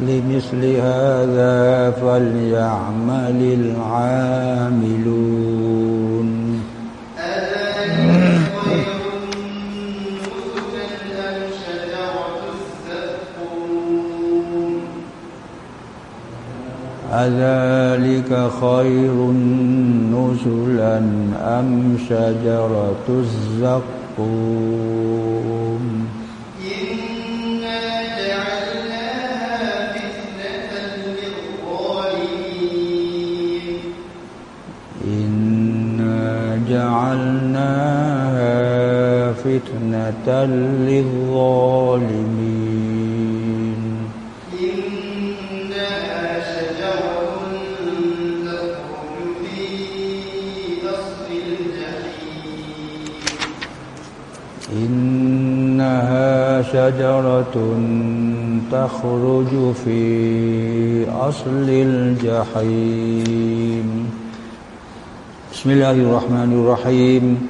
لمثل هذا فليعمل العاملون. أذلك خير نزلا أم شجرة الزقوم؟ فتنة للظالمين. إنها شجرة تخرج في أصل الجحيم إنها شجرة تخرج في أصل الجحيم. بسم الله الرحمن الرحيم.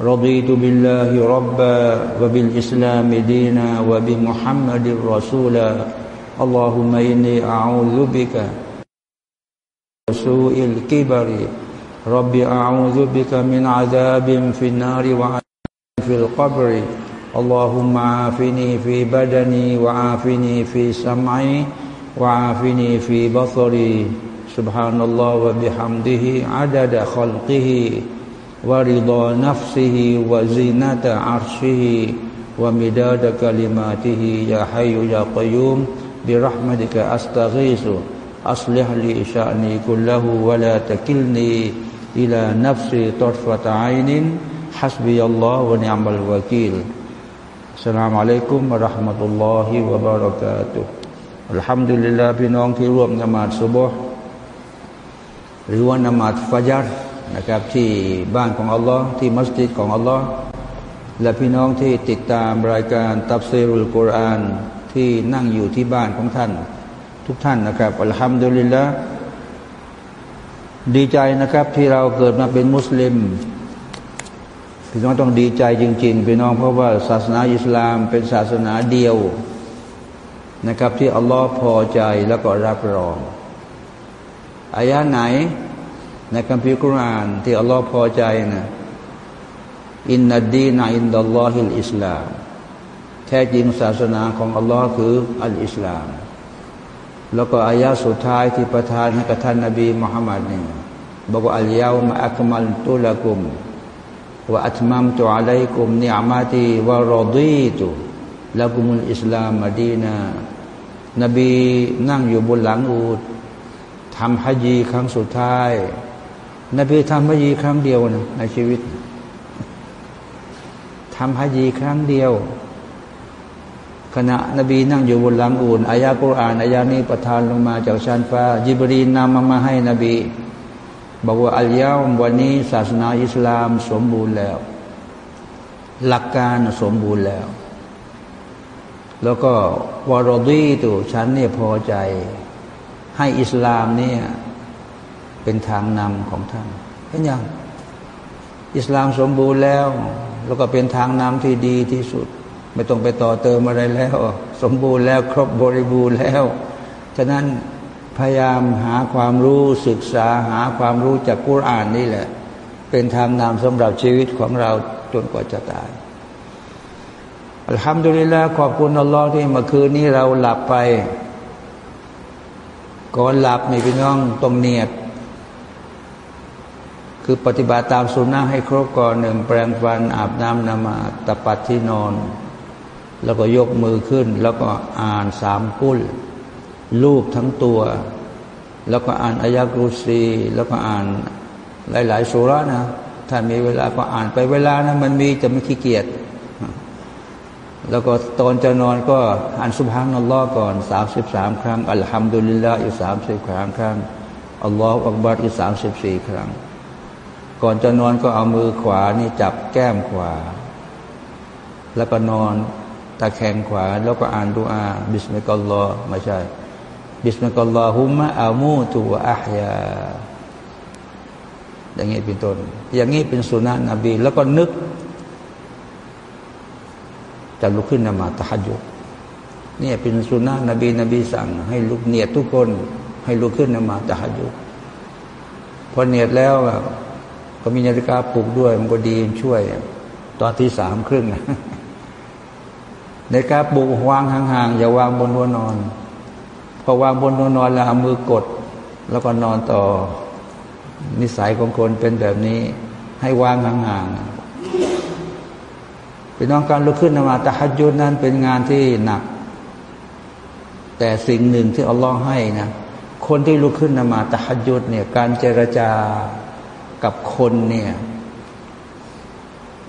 رضيت بالله ربا وبالإسلام دينا وبمحمد رسولا اللهم إني أعوذ بك سوء الكبر. رب أعوذ بك من عذاب في النار وعذاب في القبر. اللهم عافني في بدني وعافني في سمعي وعافني في بصري. سبحان الله وبحمده عدد خلقه. ورضا نفسه وزينة عرشه ومداد كلماته يا حي يا قيوم برحمتك أستغيث أصلح لي شأني كله ولا تكلني إلى نفسي طرفة عين حسبي الله ونعم الوكيل السلام عليكم ورحمة الله وبركاته الحمد لله พี่น้องที่ร่วมนมาศซุบฮ์หรือว่านมาศฟัจร นะครับที่บ้านของอัลลอฮ์ที่มัสยิดของอัลลอฮ์และพี่น้องที่ติดตามรายการตับซีรุลกุรอานที่นั่งอยู่ที่บ้านของท่าน ทุกท่านนะครับอัลฮัมดุลิลละดีใจนะครับที่เราเกิดมาเป็นมุสลิม พี่น้องต้องดีใจจริง ๆ พี่น้องเพราะว่าศาสนาอิสลามเป็นศาสนาเดียวนะครับที่อัลลอฮ์พอใจแล้วก็รับรองอายะไหน ในคัมภีร์กุราน ที่อัลลอฮ์พอใจนะإن الدين عند الله الإسلامแท้จริงศาสนาของอัลลอฮ์คืออัลอิสลาม แล้วก็อายะสุดท้ายที่ประทานให้กับท่านนบีมุฮัมมัดนี่บอกว่าอัลยาวมะอัคมัลตุลกุมว่าอัตมัมตุอะลัยกุมนิอามาตีวะรอดีตุละกุมุลอิสลามมดีนานบีนั่งอยู่บนหลังอูดทำฮัจีครั้งสุดท้าย นบีทำฮัจีครั้งเดียวนะในชีวิตทำฮัจีครั้งเดียว ขณะนบีนั่งอยู่บนหลังอูนอายะกุรอานอายะนี้ประทานลงมาจากชั้นฟ้าจิบรีนนำมามาให้นบี บอกว่าอัลยามวันนี้ศาสนาอิสลามสมบูรณ์แล้ว หลักการสมบูรณ์แล้ว แล้วก็วารดีตัวฉันเนี่ยพอใจ ให้อิสลามเนี่ย เป็นทางนำของท่านเห็นยังอิสลามสมบูรณ์แล้ว แล้วก็เป็นทางนำที่ดีที่สุด ไม่ต้องไปต่อเติมอะไรแล้ว สมบูรณ์แล้วครบบริบูรณ์แล้ว ฉะนั้นพยายามหาความรู้ศึกษาหาความรู้จากกุรอานนี่แหละ เป็นทางนำสำหรับชีวิตของเราจนกว่าจะตายอัลฮัมดุลิลลาห์ขอบคุณอัลลอฮ์ที่เมื่อคืนนี้เราหลับไป ก่อนหลับนี่พี่น้องต้องเนียด คือปฏิบัติตามสุนนะให้ครบก่อนหนึ่งแปลงฟันอาบน้ำนมาตะปัดที่นอน แล้วก็ยกมือขึ้น แล้วก็อ่านสามกุลลูบทั้งตัว แล้วก็อ่านอายะกรุซีแล้วก็อ่านหลาย ๆ สุรานะ ถ้ามีเวลาก็อ่านไปเวลานะมันมีจะไม่ขี้เกียจแล้วก็ตอนจะนอนก็อ่านสุบฮานัลลอฮ์ก่อนสามสิบสามครั้งอัลฮัมดุลิลลาอีกสามสิบครั้งครั้งอัลลอฮฺอักบัรอีกสามสิบสี่ครั้ง ก่อนจะนอนก็เอามือขวานี่จับแก้มขวา แล้วก็นอนตะแคงขวา แล้วก็อ่านดูอาبسم الله ไม่ใช่ باسمك اللهم أموت وأحياอย่างนี้เป็นต้น อย่างนี้เป็นสุนนะฮ์นบี แล้วก็นึกจะลุกขึ้นนมาซตะฮัจญุดเนี่ยเป็นสุนนะฮ์นบีนบีสั่ง ให้ลุกเนียตทุกคน ให้ลุกขึ้นนมาซตะฮัจญุดพอเนียตแล้ว ก็มีนาฬิกาปลุกด้วย มันก็ดีช่วย ตอนที่สามครึ่งนาฬิกาปลุกวางห่างๆอย่าวางบนหัวนอน พอวางบนหัวนอนแล้วเอามือกด แล้วก็นอนต่อนิสัยของคนเป็นแบบนี้ ให้วางห่างๆพี่น้องการลุกขึ้นนมาตะฮัจยุดนั้นเป็นงานที่หนัก แต่สิ่งหนึ่งที่อัลลอฮ์ให้นะคนที่ลุกขึ้นนมาตะฮัจยุดเนี่ย การเจรจา กับคนเนี่ย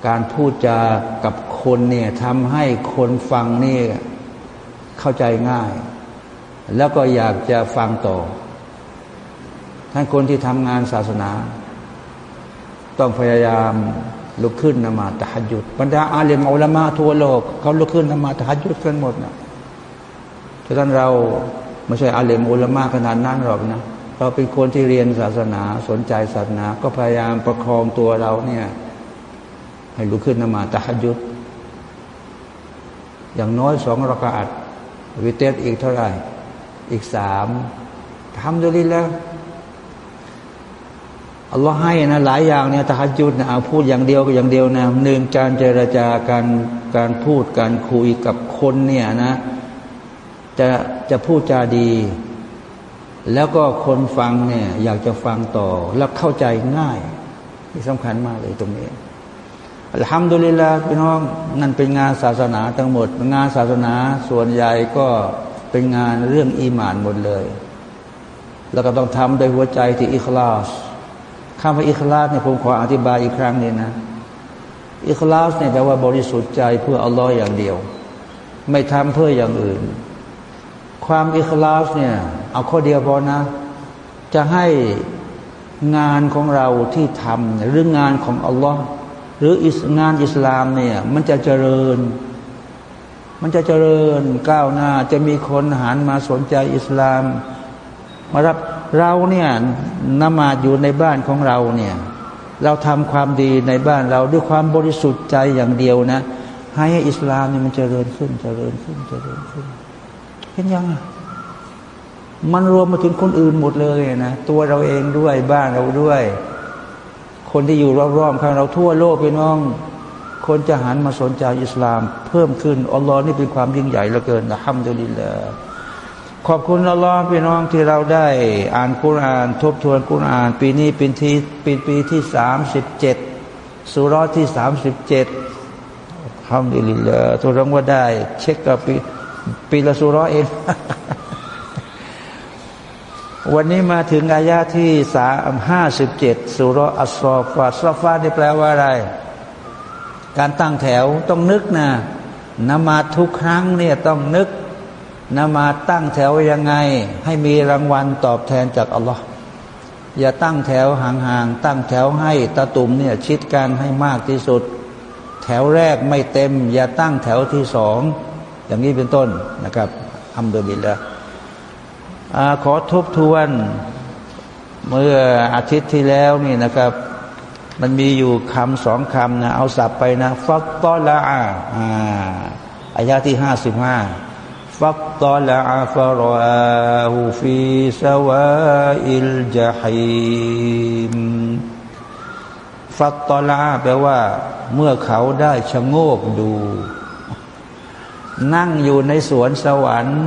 การพูดจากับคนเนี่ยทำให้คนฟังเนี่ยเข้าใจง่าย แล้วก็อยากจะฟังต่อ ท่านคนที่ทำงานศาสนา ต้องพยายามลุกขึ้นนมาตะฮัยุดบรรดาอาเลมอัลมาทั่วโลกเขาลุกขึ้นนมาตะฮัยุดกันหมดนะฉะนั้นเราไม่ใช่อาเลมอัลมาขนาดนั้นหรอกนะ เราเป็นคนที่เรียนศาสนาสนใจศาสนา ก็พยายามประคองตัวเราเนี่ยให้ลุกขึ้นนมาตะฮัยุดอย่างน้อยสองรากาศวิเตสอีกเท่าไหร่ อีกสามทำดูดีแล้วอัลลอฮ์ให้นะหลายอย่างเนี่ยตะฮัจุดนะเอาพูดอย่างเดียวก็อย่างเดียวนะหนึ่งการเจรจาการการพูดการคุยกับคนเนี่ยนะ จะจะพูดจาดี แล้วก็คนฟังเนี่ยอยากจะฟังต่อแล้วเข้าใจง่ายที่สำคัญมากเลยตรงนี้อัลฮัมดุลิลลาพี่น้องนั่นเป็นงานศาสนาทั้งหมด งานศาสนาส่วนใหญ่ก็เป็นงานเรื่องอีหมานหมดเลย แล้วก็ต้องทำด้วยหัวใจที่อิคลาสคำว่าอิคลาสเนี่ยผมขออธิบายอีกครั้งนี้นะ อิคลาสเนี่ยแปลว่าบริสุทธิ์ใจเพื่ออัลลอฮ์อย่างเดียว ไม่ทำเพื่ออย่างอื่น ความอิคลาสเนี่ยเอาข้อเดียวพอนะ จะให้งานของเราที่ทำหรืองานของอัลลอฮ์หรืองานอิสลามเนี่ยมันจะเจริญ มันจะเจริญก้าวหน้า จะมีคนหันมาสนใจอิสลาม มารับเราเนี่ยนมาดอยู่ในบ้านของเราเนี่ยเราทำความดีในบ้านเราด้วยความบริสุทธิ์ใจอย่างเดียวนะ ให้อิสลามเนี่ยมันเจริญขึ้นเจริญขึ้นเจริญขึ้น เห็นยังมันรวมมาถึงคนอื่นหมดเลยนะตัวเราเองด้วยบ้านเราด้วย คนที่อยู่รอบๆข้างเราทั่วโลกพี่น้อง คนจะหันมาสนใจอิสลาม เพิ่มขึ้นอัลลอฮ์นี่เป็นความยิ่งใหญ่เหลือเกินนะฮัมดุลิลลาขอบคุณอัลลอฮ์พี่น้องที่เราได้ อ่านคุราน ทบทวนคุราน ปีนี้เป็นที่ปีปีที่สามสิบเจ็ดสุรที่สามสิบเจ็ดฮัมดุลิลลาห์ทุกรังว่าได้ เช็คกับปี ปีละสุร้อเอง วันนี้มาถึงอายาที่สามห้าสิบเจ็ดสุรอัสซอฟาซอฟานี่แปลว่าอะไร การตั้งแถวต้องนึกนะนมาทุกครั้งเนี่ยต้องนึกนมาตั้งแถวยังไง ให้มีรางวัลตอบแทนจากอัลลอฮ์อย่าตั้งแถวห่างๆตั้งแถวให้ตาตุ่มเนี่ยชิดกันให้มากที่สุด แถวแรกไม่เต็ม อย่าตั้งแถวที่สอง อย่างนี้เป็นต้นนะครับอัมดุบิลละขอทบทวนเมื่ออาทิตย์ที่แล้วนี่นะครับ มันมีอยู่คำสองคำนะเอาศัพท์ไปนะفاطلعอายาที่ห้าสิบห้าفاطلع فرآه في سواء الجحيم فاطلعแปลว่า เมื่อเขาได้ชะโงกดู นั่งอยู่ในสวนสวรรค์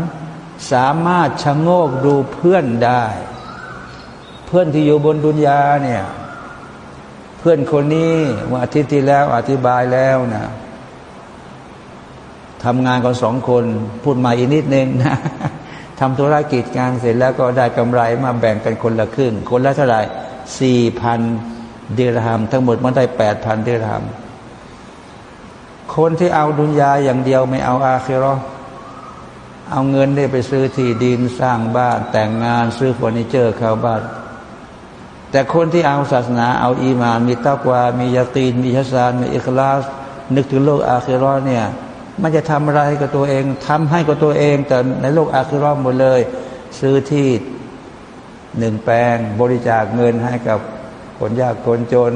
สามารถชะโงกดูเพื่อนได้ เพื่อนที่อยู่บนดุนยาเนี่ย เพื่อนคนนี้เมื่ออาทิตย์ที่แล้วอธิบายแล้วนะทำงานกันสองคนพูดมาอีกนิดนึงนะทำธุรกิจงานเสร็จแล้วก็ได้กำไรมาแบ่งกันคนละครึ่ง คนละเท่าไหร่สี่พันเดรามทั้งหมดมันได้แปดพันเดราม คนที่เอาดุนยาอย่างเดียวไม่เอาอาคิรอเอาเงินได้ไปซื้อที่ดินสร้างบ้านแต่งงานซื้อเฟอร์นิเจอร์เข้าบ้าน แต่คนที่เอาศาสนา เอาอีมาน มีตากวา มียาตีน มีชัสาน มีอิคลาส นึกถึงโลกอาคิรอเนี่ยมันจะทำอะไรกับตัวเองทำให้กับตัวเอง แต่ในโลกอาคิรอหมดเลย ซื้อที่หนึ่งแปลงบริจาคเงินให้กับคนยากคนจน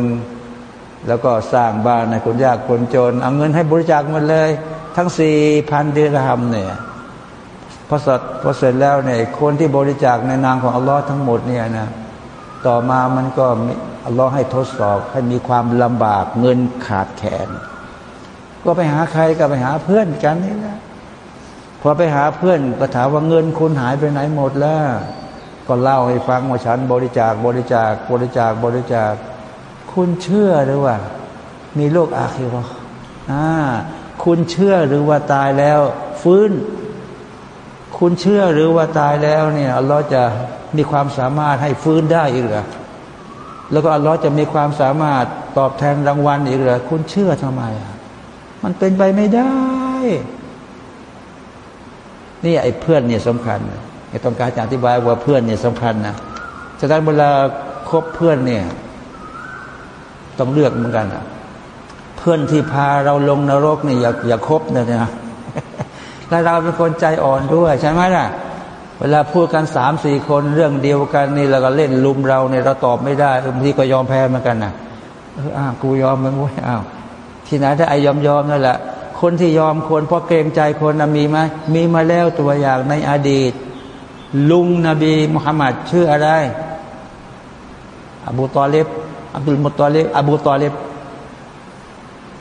แล้วก็สร้างบ้านในคนยากคนจน เอาเงินให้บริจาคหมดเลย ทั้งสี่พันดือนทำเนี่ยพอสดพอเสร็จแล้วเนี่ยคนที่บริจาคในนามของอัลลอฮ์ทั้งหมดเนี่ยนะต่อมามันก็อัลลอฮ์ให้ทดสอบให้มีความลำบากเงินขาดแขนก็ไปหาใครก็ไปหาเพื่อนกันนี่แหละพอไปหาเพื่อนก็ถามว่าเงินคุณหายไปไหนหมดแล้ว ก็เล่าให้ฟังว่าฉันบริจาคบริจาคบริจาคบริจาค คุณเชื่อหรือว่า มีโลกอาคิรออ่าคุณเชื่อหรือว่าตายแล้ว ฟื้น คุณเชื่อหรือว่าตายแล้วเนี่ยอัลลอฮ์จะมีความสามารถให้ฟื้นได้อีกหรือแล้วก็อัลลอฮ์จะมีความสามารถตอบแทนรางวัลอีกหรือคุณเชื่อทำไมมันเป็นไปไม่ได้ นี่ไอ้เพื่อนเนี่ยสำคัญไอ้ต้องการจะอธิบายว่าเพื่อนเนี่ยสำคัญนะฉะนั้นเวลาคบเพื่อนเนี่ย ต้องเลือกเหมือนกันอะเพื่อนที่พาเราลงนรกเนี่ยอย่าอย่าคบนะเนี่ยและเราเป็นคนใจอ่อนด้วยใช่ไหมล่ะ เวลาพูดกันสามสี่คนเรื่องเดียวกันนี่เราก็เล่นลุมเราเนี่ยเราตอบไม่ได้บางทีก็ยอมแพ้เหมือนกันนะเอออ้าวกูยอมมันว้ยอ้าวที่ไหนถ้าไอ้ยอมยอมนั่นแหละคนที่ยอมคนเพราะเกรงใจคนนะมีไหมมีมาแล้วตัวอย่างในอดีต ลุงนบีมุฮัมมัดชื่ออะไร อบูตอเลบ อับดุลมุตตอเลบอบูตอเลบ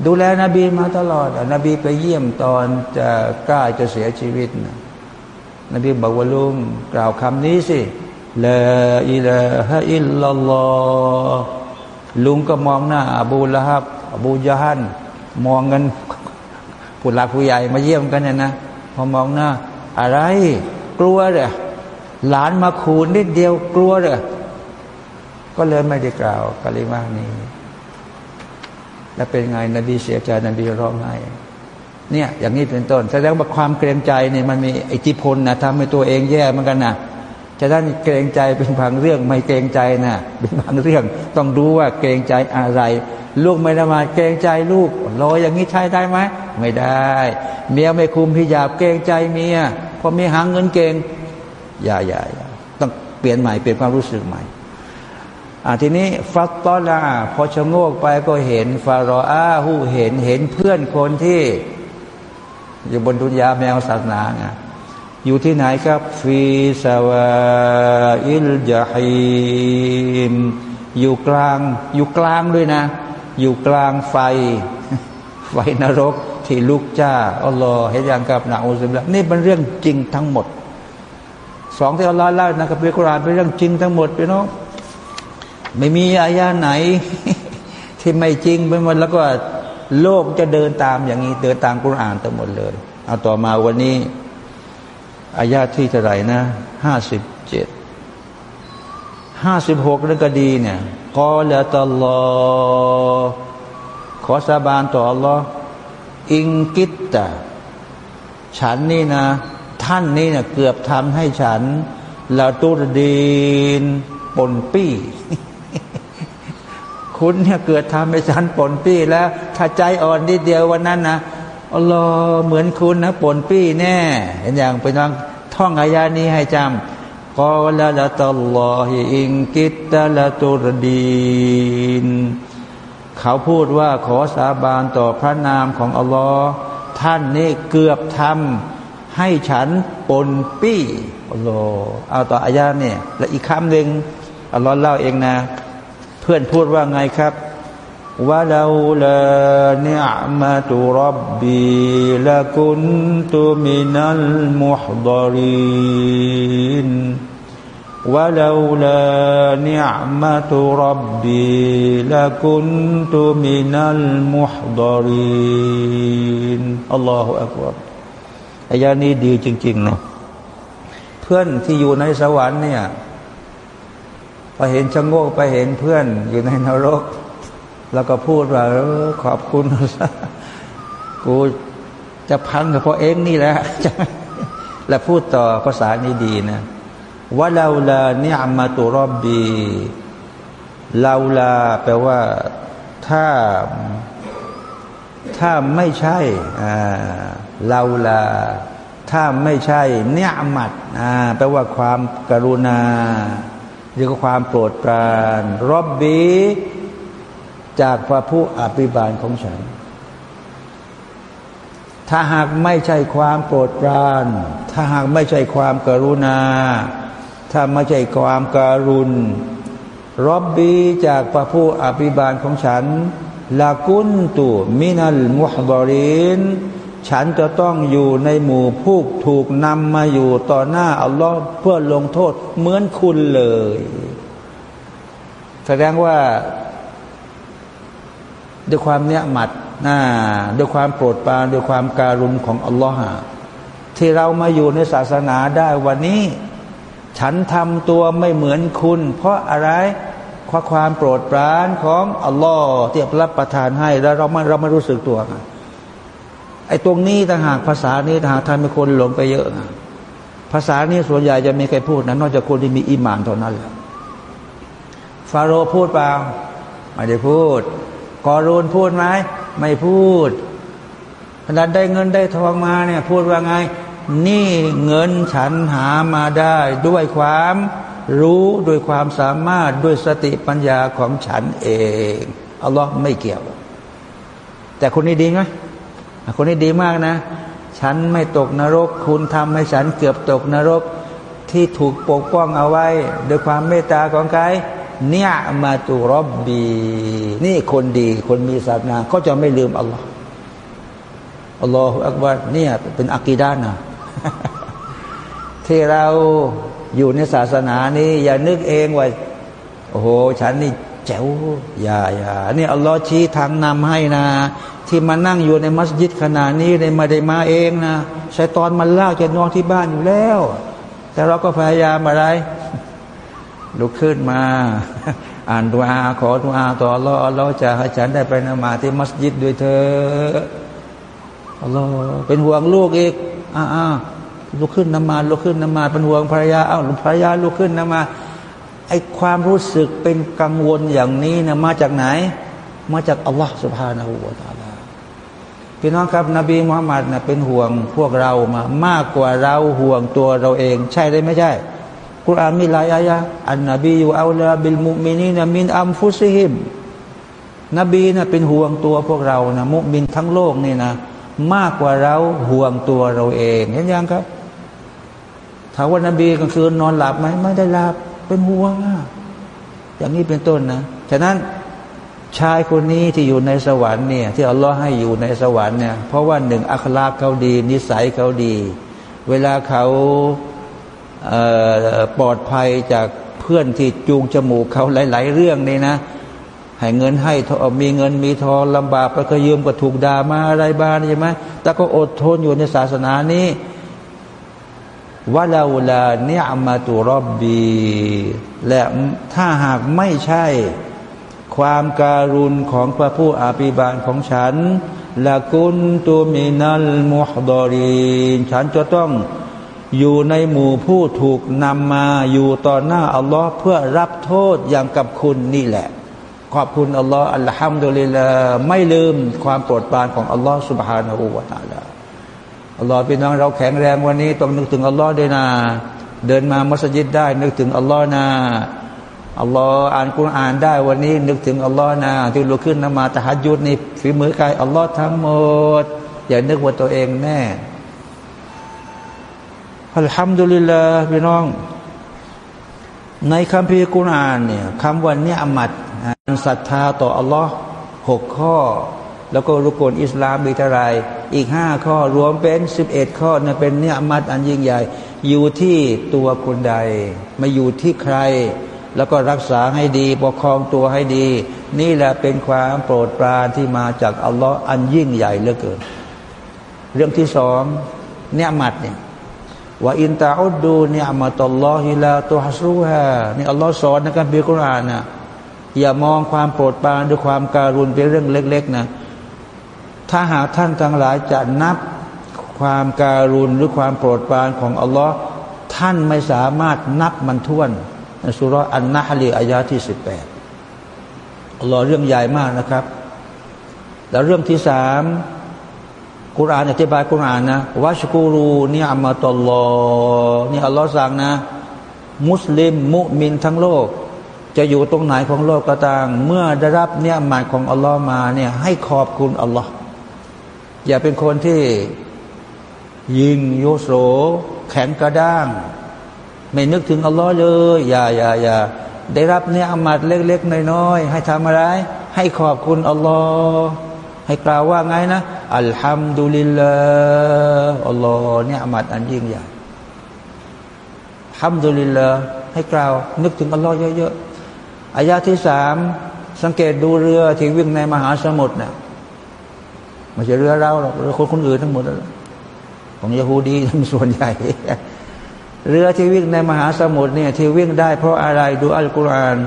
ดูแลนบีมาตลอดนบีไปเยี่ยมตอนจะกล้าจะเสียชีวิตนะนบีบอกว่าลุงกล่าวคำนี้สิลาอิลาฮะอิลลัลลอฮลุงก็มองหน้าอบูละฮับอบูยะฮันมองกันผู้หลักผู้ใหญ่มาเยี่ยมกันเนี่ยนะพอมองหน้า อะไร กลัวเหรอหลานมาขูนนิดเดียวกลัวเหรอ ก็เลยไม่ได้กล่าวกะลิมานี้ แล้วเป็นไงนบีเสียใจนบีร้องไห้เนี่ยอย่างนี้เป็นต้นแสดงว่าความเกรงใจเนี่ยมันมีอิทธิพลนะทำให้ตัวเองแย่เหมือนกันนะจะได้เกรงใจเป็นบางเรื่องไม่เกรงใจนะเป็นบางเรื่อง ต้องดูว่าเกรงใจอะไร ลูกไม่ละมาเกรงใจลูกรออย่างนี้ใช้ได้ไหมไม่ได้ เมียไม่คุมพิยาบเกรงใจเมียพอมีหางเงินเก่งอย่าอย่าต้องเปลี่ยนใหม่เปลี่ยนความรู้สึกใหม่ อ่าทีนี้ฟัตตอลาพอชะโงกไปก็เห็นฟารออาหูเห็นเห็นเพื่อนคนที่ อยู่บนดุนยาแมวศาสนาไงอยู่ที่ไหนครับฟีสวาอิลจาฮิมอยู่กลาง อยู่กลางด้วยนะ อยู่กลางไฟ ไฟนรกที่ลุกจ้าอัลลอฮ์ให้ยังกับนาอุสบิลนี่เป็นเรื่องจริงทั้งหมด สองที่อัลลอฮ์เล่านะครับเป็นกุรานเป็นเรื่องจริงทั้งหมดพี่น้อง ไม่มีอายาไหน ที่ไม่จริงไปหมดแล้วก็โลกจะเดินตามอย่างนี้ เดินตามกุรานทั้งหมดเลย เอาต่อมาวันนี้ อายาที่จะไหร่นะห้าสิบเจ็ดห้าสิบหกเรื่องก็ดีเนี่ยกอละตัลลอขอสาบานต่ออัลลอฮ์อิงกิตตะฉันนี่นะ ท่านนี่นะเกือบทำให้ฉันลาตุรดีนปนปี้ คุณเนี่ยเกิดทำให้ฉันปนปี้แล้ว ถ้าใจอ่อนนิดเดียววันนั้นนะอัลลอฮ์เหมือนคุณนะปนปี้แน่ เห็นอย่างเป็นต้องท่องอายานี้ให้จำกอละละตัลลอฮิอิงกิตตะละตุรดีนเขาพูดว่าขอสาบานต่อพระนามของอัลลอฮ์ท่านนี่เกือบทำให้ฉันปนปี้อัลลอฮ์เอาต่ออายาเนี่ยและอีกคำหนึ่งอัลลอฮ์เล่าเองนะ พื่อนพูดว่าไงครับวะลาลาเนอมาตุรบบีละกุนตุมินัลมุฮดารินวะลาลาเนอมาตุรบบีละกุนตุมินัลมุฮดารินอัลลอฮฺอักบารอายานี้ดีจริงๆเนาะเพื่อนที่อยู่ในสวรรค์เนี่ย พอเห็นชะโงกไปเห็นเพื่อนอยู่ในนรก แล้วก็พูดว่าออขอบคุณ กูจะพังกับพอเองนี่แหละแล้วพูดต่อภาษานี้ดีนะวะลาลาเนียมาตุรอบบีลาลาแปลว่าถ้าถ้าไม่ใช่ลาลา ถ้าไม่ใช่เนียมัดแปลว่าความกรุณา หรือความโปรดปรานรอบบีจากพระผู้อภิบาลของฉัน ถ้าหากไม่ใช่ความโปรดปราน ถ้าหากไม่ใช่ความกรุณา ถ้าไม่ใช่ความการุณรอบบีจากพระผู้อภิบาลของฉันลากุนตุมินัลมุฮบริน ฉันจะต้องอยู่ในหมู่ผู้ถูกนำมาอยู่ต่อหน้าอัลลอฮ์เพื่อลงโทษเหมือนคุณเลย แสดงว่าด้วยความเนี้ยหมัดนะด้วยความโปรดปรานด้วยความการุณของอัลลอฮ์ที่เรามาอยู่ในศาสนาได้วันนี้ ฉันทำตัวไม่เหมือนคุณ เพราะอะไรเพราะความโปรดปรานของอัลลอฮ์ที่รับประทานให้แล้วเราไม่เราไม่รู้สึกตัว ไอ้ตรงนี้ต่างหากภาษานี้ต่างหากทำให้คนหลงไปเยอะนะภาษานี้ส่วนใหญ่จะมีใครพูดนะนอกจากคนที่มีอิมานเท่านั้นแหละฟาโรห์พูดเปล่าไม่ได้พูด กอรูนพูดไหมไม่พูดขนาดได้เงินได้ทองมาเนี่ย พูดว่าไง นี่เงินฉันหามาได้ด้วยความรู้ด้วยความสามารถด้วยสติปัญญาของฉันเองอัลลอฮ์ไม่เกี่ยว แต่คนนี้ดีไหม คนนี้ดีมากนะ ฉันไม่ตกนรก คุณทำให้ฉันเกือบตกนรกที่ถูกปกป้องเอาไว้ด้วยความเมตตาของใครเนี่ยมาตุรบบีนี่คนดีคนมีศาสนาเขาจะไม่ลืมอัลลอฮ์อัลลอฮฺอักบารเนี่ยเป็นอักีดานะที่เราอยู่ในศาสนานี้อย่านึกเองว่าโอ้โห ฉันนี่แจ๋วอย่าอย่านี่อัลลอฮ์ชี้ทางนำให้นะ ที่มานั่งอยู่ในมัสยิดขนาดนี้ในมาได้มาเองนะชัยตอนมันลากจะนอนที่บ้านอยู่แล้ว แต่เราก็พยายามอะไร ลุกขึ้นมา อ่านดุอาขอดุอาต่ออัลลอฮ์อัลลอฮ์จะให้ฉันได้ไปนมาที่มัสยิดด้วยเธออัลลอฮ์เป็นห่วงลูกอีกอ้าลุกขึ้นนมาลุกขึ้นนมาเป็นห่วงภรรยาอ้าวภรรยาลุกขึ้นนมาไอความรู้สึกเป็นกังวลอย่างนี้นะมาจากไหน มาจากอัลลอฮ์สุบฮานาหูวาตาลา พี่น้องครับ นบีมุฮัมมัดนะเป็นห่วงพวกเรามามากกว่าเราห่วงตัวเราเอง ใช่ได้ไม่ใช่กุรอานมีหลายอายะอันนบีอยู่อัลลาบิลมุมินีนะมินอัมฟุซิฮิมนบีนะเป็นห่วงตัวพวกเรานะมุมินทั้งโลกนี่นะมากกว่าเราห่วงตัวเราเองเห็นยังครับถามว่านบีกลางคืนนอนหลับไหมไม่ได้หลับเป็นห่วงอะอย่างนี้เป็นต้นนะฉะนั้น ชายคนนี้ที่อยู่ในสวรรค์เนี่ยที่อัลลอฮ์ให้อยู่ในสวรรค์เนี่ยเพราะว่าหนึ่งอัคลาเขาดี นิสัยเขาดี เวลาเขาปลอดภัยจากเพื่อนที่จูงจมูกเขาหลาย ๆ เรื่องนี่นะให้เงินให้มีเงินมีทองลำบากไปก็ยืมก็ถูกด่ามาอะไรบ้างใช่ไหมแต่ก็อดทนอยู่ในศาสนานี้วะลาลาเนียมาตุรอบบีและถ้าหากไม่ใช่ ความการุณของพระผู้อภิบาลของฉันละกุนตูมินัลมุฮดอรีนฉันจะต้องอยู่ในหมู่ผู้ถูกนำมาอยู่ต่อหน้าอัลลอฮ์เพื่อรับโทษอย่างกับคุณนี่แหละ ขอบคุณอัลลอฮ์อัลฮัมดุลิลลาไม่ลืมความโปรดปรานของอัลลอฮ์สุบฮานาอูวาตาลาอัลลอฮ์พี่น้องเราแข็งแรงวันนี้ต้องนึกถึงอัลลอฮ์ด้วยนะเดินมามัสยิดได้นึกถึงอัลลอฮ์นะ อัลลอฮ์อ่านกุรอานได้วันนี้ นึกถึงอัลลอฮ์นะที่ลุกขึ้นนมาตะฮัดยุดนี่ฝีมือกายอัลลอฮ์ทั้งหมด อย่านึกว่าตัวเองแน่อัลฮัมดุลิลลาห์พี่น้อง ในคัมภีร์กุรอานเนี่ยคำวันนี้อมัดศรัทธาต่ออัลลอฮ์หกข้อ แล้วก็รุกลอิสลามมีเท่าไรอีกห้าข้อรวมเป็นสิบเอ็ดข้อนะเป็นเนี่ยอมัดอันยิ่งใหญ่ อยู่ที่ตัวคนใด ไม่อยู่ที่ใคร แล้วก็รักษาให้ดีปกครองตัวให้ดี นี่แหละเป็นความโปรดปรานที่มาจากอัลลอฮ์อันยิ่งใหญ่เหลือเกิน เรื่องที่สองเนี่ยมัดเนี่ยว่าอินตาอุดดูเนี่ยมาตลอฮิลาตัวฮัสรูฮะนี่อัลลอฮ์สอนในการเบียกุรานนะอย่ามองความโปรดปรานด้วยความการุณเป็นเรื่องเล็ก ๆ นะ ถ้าหากท่านทั้งหลายจะนับความการุณหรือความโปรดปรานของอัลลอฮ์ท่านไม่สามารถนับมันท้วน สุรอันนะฮลีอายาที่สิบแปดอัลลอฮ์เรื่องใหญ่มากนะครับ แล้วเรื่องที่สามกุรานอธิบายกุรานนะวัชกูรูนี่อัมาตลลอนี่อัลลอฮ์สั่งนะ มุสลิม มุมินทั้งโลก จะอยู่ตรงไหนของโลกก็ตามเมื่อได้รับเนี่ยหมายของอัลลอฮ์มาเนี่ยให้ขอบคุณอัลลอฮ์อย่าเป็นคนที่ยิงโยโสแข็งกระด้าง ไม่นึกถึงอัลลอฮ์เลยอย่าอย่าอย่าได้รับเนี่ยอามัดเล็กๆน้อยๆให้ทำอะไร ให้ขอบคุณอัลลอฮ์ให้กล่าวว่าไงนะอัลฮัมดุลิลลาห์อัลลอฮ์เนี่ยอามัดอันยิ่งใหญ่ฮัมดุลิลลาห์ให้กล่าว นึกถึงอัลลอฮ์เยอะๆอายาที่สามสังเกตดูเรือที่วิ่งในมหาสมุทรเนะ่ะไม่ใช่เรือเราหรอกเรือคนคนอื่นทั้งหมดของยาฮูดีทั้งส่วนใหญ่ เรือที่วิ่งในมหาสมุทรเนี่ยที่วิ่งได้เพราะอะไรดูอัลกุรอาน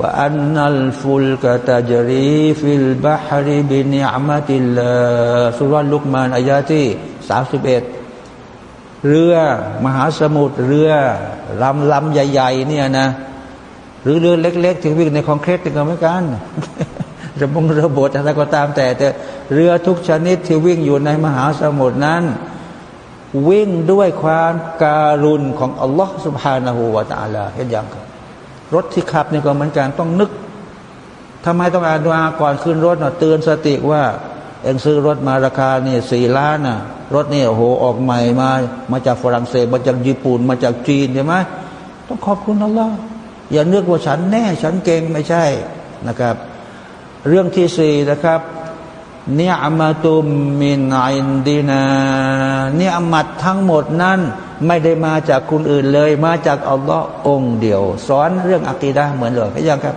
ว่าอันนัลฟุลกะตาจรي في البحر بنعمت الله ซูเราะฮ์ลุกมานอายาที่สามสิบเอ็ดเรือมหาสมุทรเรือลำลำใหญ่ ๆ เนี่ยนะหรือเรือเล็ก ๆ ที่วิ่งในคอนกรีตก็เหมือนกันระบงระบบอะไรก็ตามแต่แต่เรือทุกชนิดที่วิ่งอยู่ในมหาสมุทรนั้น วิ่งด้วยความการุณของอัลลอฮฺسبحانه وتعالىเห็นอย่างครับรถที่ขับนี่ก็เหมือนกันต้องนึกทำไมต้องอ่านดูอาก่อนขึ้นรถเนะเตือนสติว่า เองซื้อรถมาราคาเนี่ยสี่ล้านน่ะรถนี่โอ้โหออกใหม่มา มาจากฝรั่งเศสมาจากญี่ปุ่น มาจากจีนใช่ไหมต้องขอบคุณอัลลอฮ์อย่าเนึกว่าฉันแน่ ฉันเก่งไม่ใช่นะครับ เรื่องที่สี่นะครับ เนี่ยมาตุมมินอินดีนาเนี่ยมัดทั้งหมดนั้น ไม่ได้มาจากคุณอื่นเลย มาจากอัลลอฮ์องเดียว สอนเรื่องอักีดะเหมือนเลยพยังครับ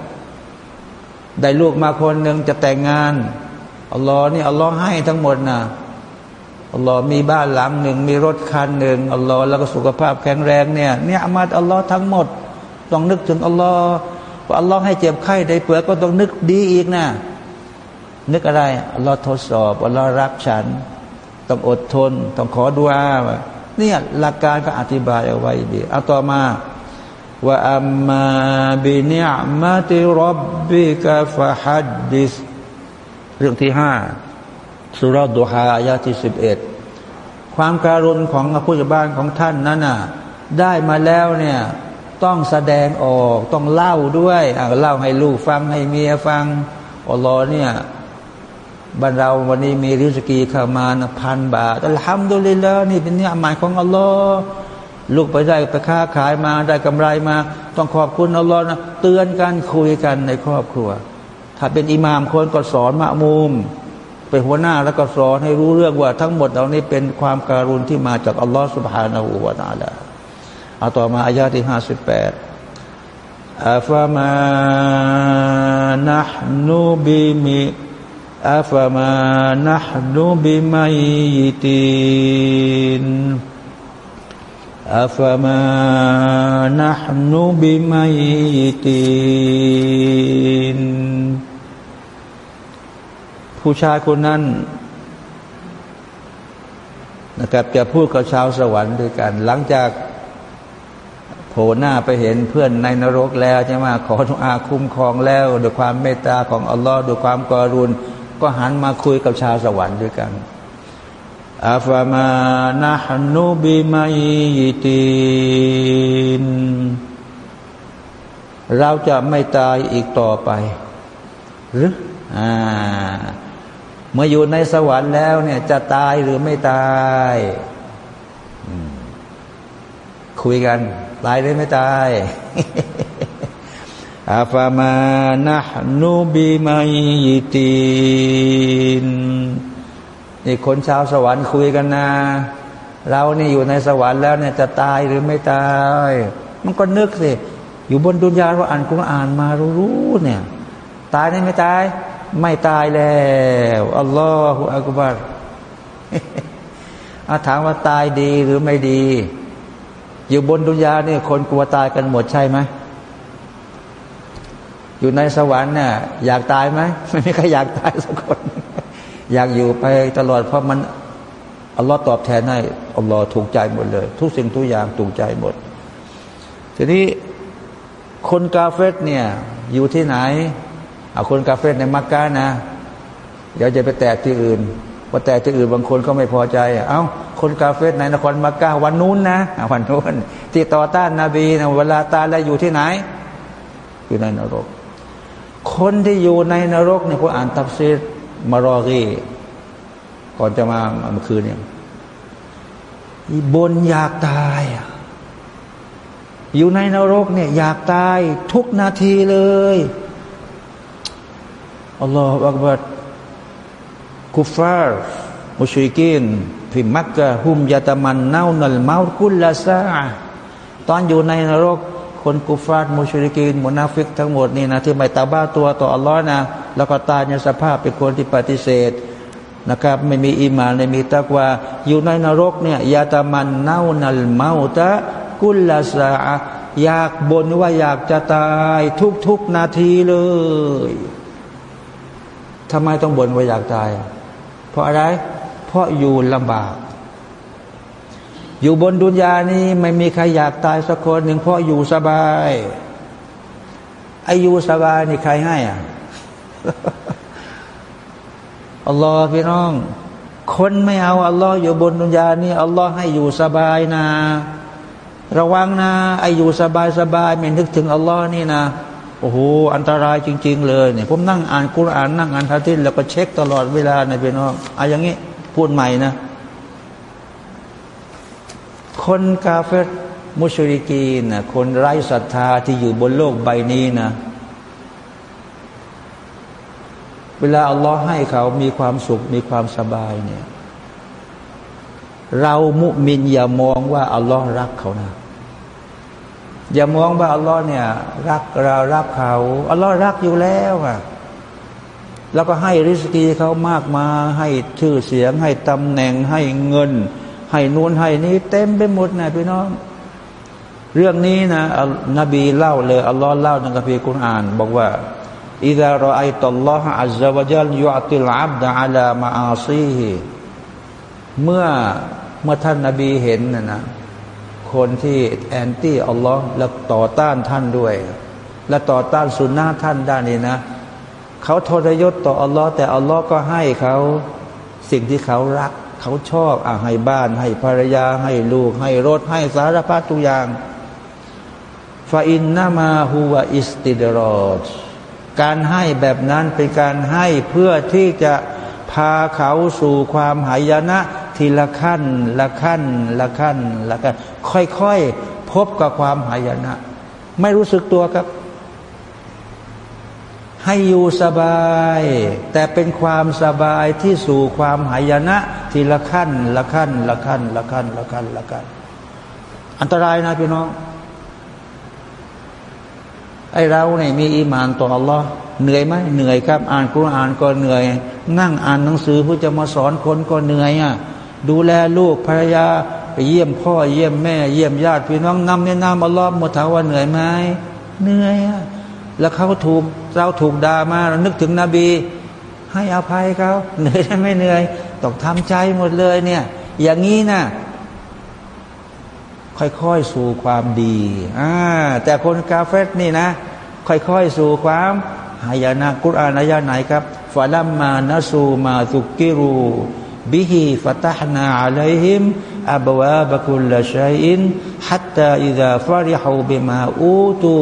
ได้ลูกมาคนหนึ่งจะแต่งงานอัลลอฮ์นี่อัลลอฮ์ให้ทั้งหมดนะอัลลอฮ์มีบ้านหลังหนึ่งมีรถคันหนึ่งอัลลอฮ์แล้วก็สุขภาพแข็งแรงเนี่ยเนี่ยอมาตอัลลอฮ์ทั้งหมด ต้องนึกถึงอัลลอฮ์ว่าอัลลอฮ์ให้เจ็บไข้ได้เปลือกก็ต้องนึกดีอีกนะ นึกอะไรอัลลอฮ์ทดสอบอัลลอฮ์รักฉัน ต้องอดทน ต้องขอดุอาเนี่ยหลักการก็อธิบายเอาไว้ดีเอาต่อมาว่าอัมมาบินิอมาติรับบิกะฟะฮัดดิสเรื่องที่ห้าสุรดุฮาอายาที่สิบเอ็ดความการุณของผู้จัดบ้านของท่านนั้นน่ะได้มาแล้วเนี่ยต้องแสดงออกต้องเล่าด้วยเล่าให้ลูกฟังให้เมียฟังอัลลอฮ์เนี่ย บรรเราวันนี้มีริสกีเข้ามาพันบาทอัลฮัมดุลิลละนี่เป็นเนี่ยหมายของอัลลอฮ์ลูกไปได้ไปค้าขายมาได้กำไรมา ต้องขอบคุณอัลลอฮ์นะเตือนกันคุยกันในครอบครัว ถ้าเป็นอิหมามคนก็สอนมะมุมเป็นหัวหน้าแล้วก็สอนให้รู้เรื่องว่าทั้งหมดเหล่านี้เป็นความการุณที่มาจากอัลลอฮฺสุบฮานาอูวานาละเอาต่อมาอายาที่ห้าสิบแปดอัฟมานะฮนูบิมิ อัฟมานะฮนูบิมัยตินอัฟมานะฮนูบิมัยตินผู้ชายคนนั้นนะครับจะพูดกับชาวสวรรค์ด้วยกัน หลังจากโผล่หน้าไปเห็นเพื่อนในนรกแล้วใช่ไหมขอทุกอาคุ้มครองแล้วด้วยความเมตตาของอัลลอฮ์ด้วยความกรุณ ก็หันมาคุยกับชาวสวรรค์ด้วยกันอาฟามานะฮนุบิมัยตินเราจะไม่ตายอีกต่อไป หรืออ่าเมื่ออยู่ในสวรรค์แล้วเนี่ย จะตายหรือไม่ตายคุยกัน ตายหรือไม่ตาย อาฟามานะนูบีมัยตินนี่คนชาวสวรรค์คุยกันนะเรานี่อยู่ในสวรรค์แล้วเนี่ยจะตายหรือไม่ตาย มันก็นึกสิ อยู่บนดุนยาเราอ่านกุรอานมารู้เนี่ย ตายได้ไม่ตาย ไม่ตายแล้วอัลลอฮฺอักบารอาถามว่าตายดีหรือไม่ดี อยู่บนดุนยาเนี่ยคนกลัวตายกันหมดใช่ไหม อยู่ในสวรรค์เนี่ยอยากตายไหมไม่มีใครอยากตายสักคน อยากอยู่ไปตลอดเพราะมันอัลลอฮ์ตอบแทนให้อัลลอฮ์ถูกใจหมดเลย ทุกสิ่งทุกอย่างถูกใจหมด ทีนี้คนกาเฟตเนี่ยอยู่ที่ไหนเอาคนกาเฟตในมักกะนะ เดี๋ยวจะไปแตกที่อื่นพอแตกที่อื่นบางคนก็ไม่พอใจ เอา้า คนกาเฟตในนครมักกะวันนู้นนะวันนู้นที่ต่อต้านนาบีนะเวลาตายแล้วอยู่ที่ไหน อยู่ในนรก คนที่อยู่ในนรกเนี่ยผมอ่านตับซีดมารอกีก่อนจะมาเมื่อคืนเนี่ยบนอยากตาย อยู่ในนรกเนี่ย อยากตายทุกนาทีเลยอัลลอฮฺอักบัดกุฟาร์มุชริกินพิมักกะฮุมยาตมันเน่านัลมาคุลลาซาตอนอยู่ในนรก คนกุฟาร์มุชริกินมุนาฟิกทั้งหมดนี่นะที่ไม่ตาบ้าตัวต่ออัลลอฮ์นะแล้วก็ตายในสภาพเป็นคนที่ปฏิเสธนะครับไม่มีอีมานไม่มีตะกว่าอยู่ในนรกเนี่ยยาตมันเน่านัลมาตะกุลลาซาอยากบ่นว่าอยากจะตายทุกๆนาทีเลยทำไมต้องบ่นว่าอยากตาย เพราะอะไร เพราะอยู่ลำบาก อยู่บนดุนยานี้ไม่มีใครอยากตายสักคนหนึ่งเพราะอยู่สบายอายุสบายนี่ใครให้อะอัลลอฮ์พี่น้อง คนไม่เอาอัลลอฮ์อยู่บนดุนยานี้อัลลอฮ์ให้อยู่สบายนะ ระวังนะไออยู่สบายสบายไม่นึกถึงอัลลอฮ์นี่นะโอ้โหอันตรายจริง ๆ เลยเนี่ยผมนั่งอ่านกุรอานนั่งอ่านฮะดิษแล้วก็เช็คตลอดเวลาในพี่น้องอะอย่างนี้พูดใหม่นะ คนกาเฟตมุชริกีนะคนไร้ศรัทธาที่อยู่บนโลกใบนี้นะ เวลาอัลลอฮ์ให้เขามีความสุขมีความสบายเนี่ย เรามุมินอย่ามองว่าอัลลอฮ์รักเขานะอย่ามองว่าอัลลอฮ์เนี่ยรักเรารักเขาอัลลอฮ์รักอยู่แล้วอะแล้วก็ให้ริสกีเขามากมา ให้ชื่อเสียง ให้ตำแหน่งให้เงิน ให้นูนให้นี้เต็มไปหมดนะพี่น้อง เรื่องนี้นะนบีเล่าเลยอัลลอฮ์เล่าในคัมภีร์คุรอาน บอกว่าอิดารอไอตัลลอฮ์อัลลอฮฺจัลยุอติลอับดะอัลามาอาซีฮีเมื่อเมื่อท่านนบีเห็นนะนะคนที่แอนตี้อัลลอฮ์และต่อต้านท่านด้วย และต่อต้านสุนนะท่านด้านนี้นะเขาทรยศต่ออัลลอฮ์แต่อัลลอฮ์ก็ให้เขาสิ่งที่เขารัก เขาชอบอะให้บ้าน ให้ภรรยา ให้ลูก ให้รถ ให้สารพัดทุกอย่างฟาอินนามาฮูวาอิสติดรอดการให้แบบนั้นเป็นการให้เพื่อที่จะพาเขาสู่ความหายนะ ทีละขั้น ละขั้น ละขั้น ละขั้น ค่อยๆ พบกับความหายนะ ไม่รู้สึกตัวครับ ให้อยู่สบาย แต่เป็นความสบายที่สู่ความหายนะ ทีละขั้น ละขั้น ละขั้น ละขั้น ละขั้น ละขั้น อันตรายนะพี่น้อง ไอเราเนี่ยมีอีมานต่ออัลลอฮ์เหนื่อยไหมเหนื่อยครับ อ่านคุรานก็เหนื่อย นั่งอ่านหนังสือเพื่อจะมาสอนคนก็เหนื่อยอะดูแลลูกภรรยาไปเยี่ยมพ่อเยี่ยมแม่ เยี่ยมญาติพี่น้องนำในนามอัลลอฮ์มดถามว่าเหนื่อยไหมเหนื่อยอะแล้วเขาถูกเราถูกด่ามาเรานึกถึงนบี ให้อภัยเขาเหนื่อยไมเหนื่อย ต้องทำใจหมดเลยเนี่ย อย่างนี้นะค่อยๆสู่ความดีอ่าแต่คนกาเฟตนี่นะ ค่อยๆสู่ความหายนะกุรอานอายะไหนครับฟาลัมมานาสูมาตุกิรูบิฮิฟตหนาอัลัยฮิมอับวาบกุลชัยอินฮัตตาอิดะฟาริฮูบิมาอูตู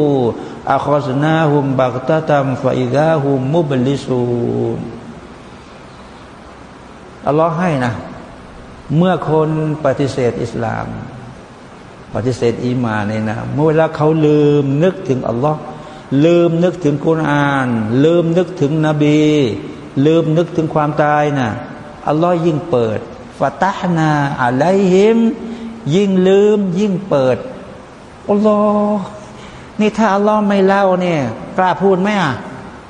อัคซนาฮุมบักตะตัมฟาอิดะฮุมมุบลิซูน อัลลอฮ์ให้นะ เมื่อคนปฏิเสธอิสลาม ปฏิเสธอีมาเนี่ยนะเมื่อเวลาเขาลืมนึกถึงอัลลอฮ์ลืมนึกถึงกุรอาน ลืมนึกถึงนบี ลืมนึกถึงความตายนะอัลลอฮ์ยิ่งเปิดฟาตานาอะไรหิม ยิ่งลืมยิ่งเปิดอัลลอฮ์นี่ถ้าอัลลอฮ์ไม่เล่าเนี่ย กล้าพูดไหมอะ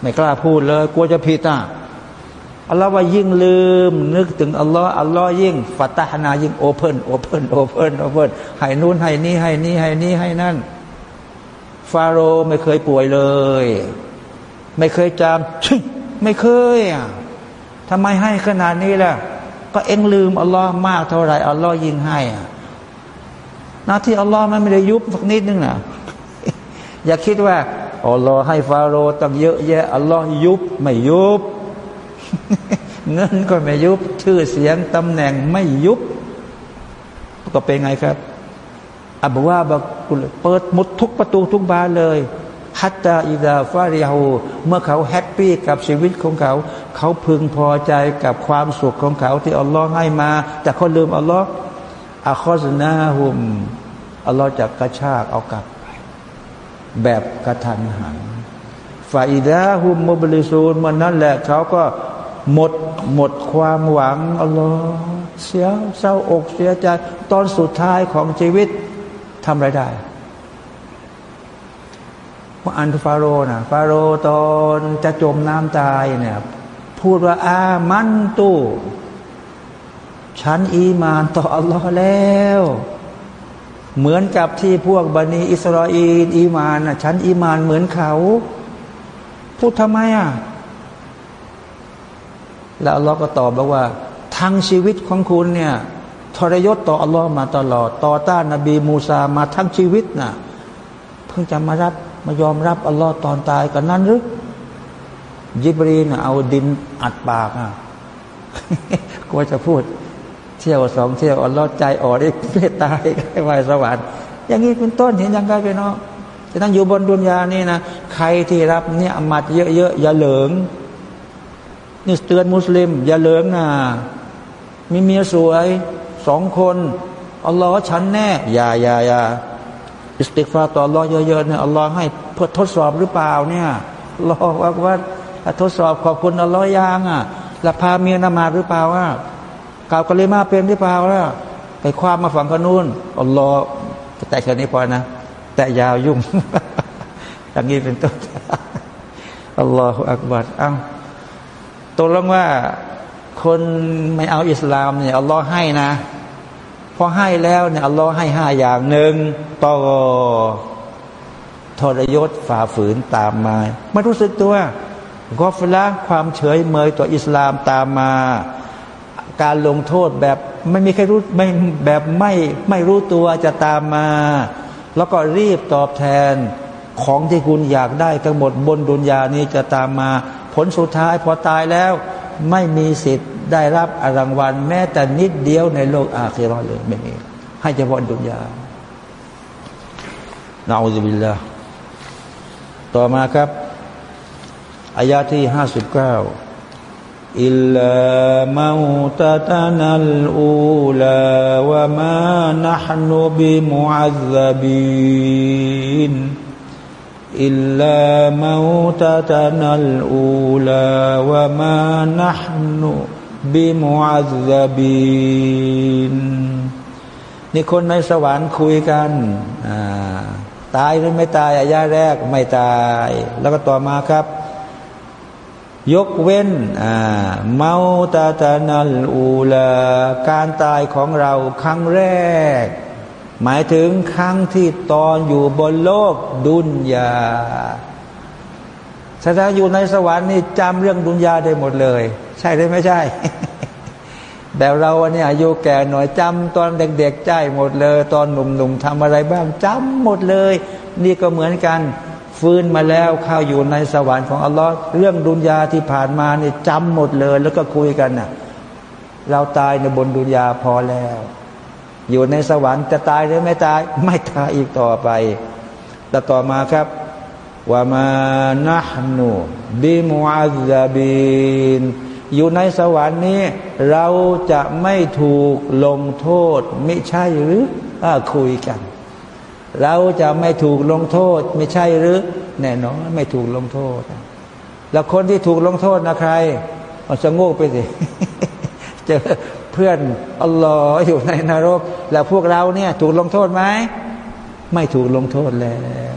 ไม่กล้าพูดเลย กลัวจะผิดอะ อัลลอฮ์ว่ายิ่งลืม นึกถึงอัลลอฮ์อัลลอฮ์ยิ่งفتحناยิ่ง open open open open ให้นู่นให้นี่ให้นี่ให้นี่ให้นั่น ฟาโรห์ไม่เคยป่วยเลย ไม่เคยจามไม่เคยอะทำไมให้ขนาดนี้ล่ะ ก็เอ็งลืมอัลลอฮ์มากเท่าไหร่อัลลอฮ์ยิ่งให้อะหน้าที่อัลลอฮ์มันไม่ได้ยุบสักนิดนึงนะอย่าคิดว่าอัลลอฮ์ให้ฟาโรห์ตั้งเยอะแยะอัลลอฮ์ยุบไม่ยุบ เงินก็ไม่ยุบ ชื่อเสียงตำแหน่งไม่ยุบ ก็เป็นไงครับอับว่าบักุลเปิดหมดทุกประตูทุกบานเลยฮัตตาอิดาฟาริฮูเมื่อเขาแฮปปี้กับชีวิตของเขา เขาพึงพอใจกับความสุขของเขาที่อัลลอฮ์ให้มา แต่เขาลืมอัลลอฮ์อาคอสนาหุมอัลลอฮ์จะกระชากเอากลับไป แบบกระทันหันฟาอิดาหุมมุบลิซูนมันนั่นแหละเขาก็ หมดหมดความหวังอัลลอฮ์เสียเศร้าอกเสียใจตอนสุดท้ายของชีวิตทำไรได้ว่าอันฟาโรนะฟาโรตอนจะจมน้ำตายเนี่ยพูดว่าอามันตุฉันอีมานต่ออัลลอฮ์แล้ว เหมือนกับที่พวกบันีอิสราเอลอีมานนะฉันอีมานเหมือนเขา พูดทำไมอะ แล้วอัลลอฮ์ก็ตอบบอกว่าทั้งชีวิตของคุณเนี่ยทรยศต่ออัลลอฮ์มาตลอด ต่อต้านนบีมูซามาทั้งชีวิตนะ่ะเพิ่งจะมารับมายอมรับอัลลอฮ์ตอนตายกันนั้นหรือยิบรีนเอาดินอัดปากอะกลัวจะพูด เที่ยวสองเที่ยวอัลลอฮ์ใจอ่อนได้เมตตายให้ไวสวรรค์อย่างนี้เป็นต้นเห็นยังไงไปเนาะจะต้องอยู่บนดุนยานี่นะใครที่รับเนี่ยอมัดเยอะๆอย่าเหลิง นี่เตือนมุสลิม อย่าเหลิงนะมีเมียสวยสองคนอัลลอฮ์ฉันแน่อย่าอย่าอย่าอิสติกฟาต่ออัลลอฮ์เยอะๆเนี่ยอัลลอฮ์ให้เพื่อทดสอบหรือเปล่าเนี่ยรอว่าว่าทดสอบขอบคุณอัลลอฮ์ยังอะแล้วพาเมียนมาหรือเปล่าว่ากล่าวกะลิมาเป็นหรือเปล่าล่ะไปความมาฝั่งขนูนอัลลอฮ์แต่แค่นี้พอนะ แต่ยาวยุ่งอย่างนี้เป็นต้นอัลลอฮฺอักบัดอ้าว ตกลงว่าคนไม่เอาอิสลามเนี่ยอัลลอฮ์ให้นะพอให้แล้วเนี่ยอัลลอฮ์ให้ห้าอย่างหนึ่งต่อทรยศฝ่าฝืนตามมาไม่รู้สึกตัวกอฟละความเฉยเมยต่ออิสลามตามมา การลงโทษแบบไม่มีใครรู้ไม่แบบไม่ไม่รู้ตัวจะตามมา แล้วก็รีบตอบแทนของที่คุณอยากได้ทั้งหมดบนดุนยานี้จะตามมา ผลสุดท้ายพอตายแล้ว ไม่มีสิทธิ์ได้รับอรางวัล แม้แต่นิดเดียวในโลกอาคีรอเลยไม่มีให้เฉพาะดุนยานาอุบิลลาต่อมาครับอายาที่ห้าสิบเก้าอิลลามอุตตานัลอูลาวะมานะฮนุบิมุอัซบิน อิลลามอุตตะนัลอูลาวะมานะฮนุบิมุอัซบินนี่คนในสวรรค์คุยกันตายหรือไม่ตายอายาแรกไม่ตาย แล้วก็ต่อมาครับ ยกเว้นเมาตาตานัลอูลาการตายของเราครั้งแรก หมายถึงครั้งที่ตอนอยู่บนโลกดุนยาถ้าอยู่ในสวรรค์นี่จำเรื่องดุนยาได้หมดเลย ใช่หรือไม่ใช่ แต่เราเนี่ยอายุแก่หน่อยจำตอนเด็กๆใจหมดเลย ตอนหนุ่มๆทำอะไรบ้างจำหมดเลย นี่ก็เหมือนกันฟื้นมาแล้วเข้าอยู่ในสวรรค์ของอัลลอฮ์เรื่องดุนยาที่ผ่านมานี่จำหมดเลย แล้วก็คุยกันน่ะเราตายในบนดุนยาพอแล้ว อยู่ในสวรรค์จะตายหรือไม่ตาย ไม่ตายอีกต่อไป แต่ต่อมาครับว่ามานะนูบิมุอัซาบินอยู่ในสวรรค์นี้ เราจะไม่ถูกลงโทษ ไม่ใช่หรืออคุยกัน เราจะไม่ถูกลงโทษ ไม่ใช่หรือ แน่นอนไม่ถูกลงโทษ แล้วคนที่ถูกลงโทษนะใครมันจะโง่ไปสิจอ เพื่อนอัลลอฮ์อยู่ในนรก แล้วพวกเราเนี่ยถูกลงโทษไหมไม่ถูกลงโทษแล้ว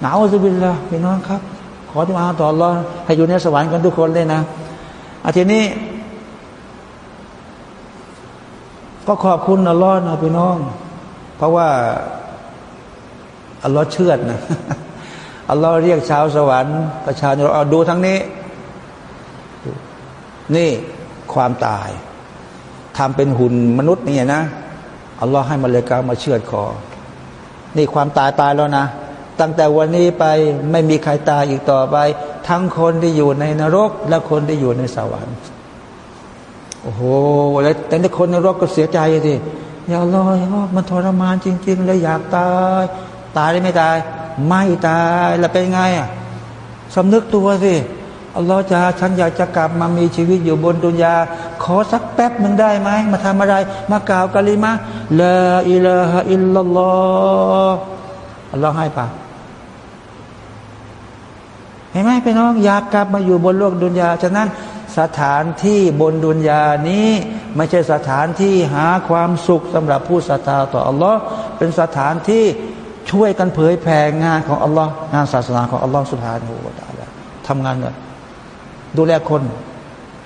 หนาวสุบินละพี่น้องครับ ขอที่มาต่อรอให้อยู่ในสวรรค์กันทุกคนเลยนะอาทีนี้ ก็ขอบคุณอัลลอฮ์นะพี่น้อง เพราะว่าอัลลอฮ์เชื่อนะอัลลอฮ์เรียกชาวสวรรค์ประชาชนเอาดูทั้งนี้ นี่ ความตายทำเป็นหุ่นมนุษย์นี่นะอัลลอฮ์ให้มาเลกามาเชือดคอ นี่ความตายตายแล้วนะ ตั้งแต่วันนี้ไปไม่มีใครตายอีกต่อไป ทั้งคนที่อยู่ในนรก และคนที่อยู่ในสวรรค์โอ้โหแล้วแต่ในคนนรกก็เสียใจสิอย่าลอยมันทรมานจริงๆเลยอยากตาย ตายได้ไม่ตาย ไม่ตายแล้วเป็นไงอะสำนึกตัวสิ อัลลอฮฺจะฉันอยากจะกลับมามีชีวิตอยู่บนดุนยา ขอสักแป๊บหนึ่งได้ไหมมาทำอะไร มากล่าวกะลิมะลาอิลาฮะอิลลัลลอฮ์อัลลอฮ์ให้ปะเห็นไหมพี่น้องอยากกลับมาอยู่บนโลกดุนยาฉะนั้นสถานที่บนดุนยานี้ ไม่ใช่สถานที่หาความสุขสำหรับผู้ศรัทธาต่ออัลลอฮ์เป็นสถานที่ช่วยกันเผยแผ่งานของอัลลอฮ์งานศาสนาของอัลลอฮ์สุภาโนตาละทำงานเลย ดูแลคน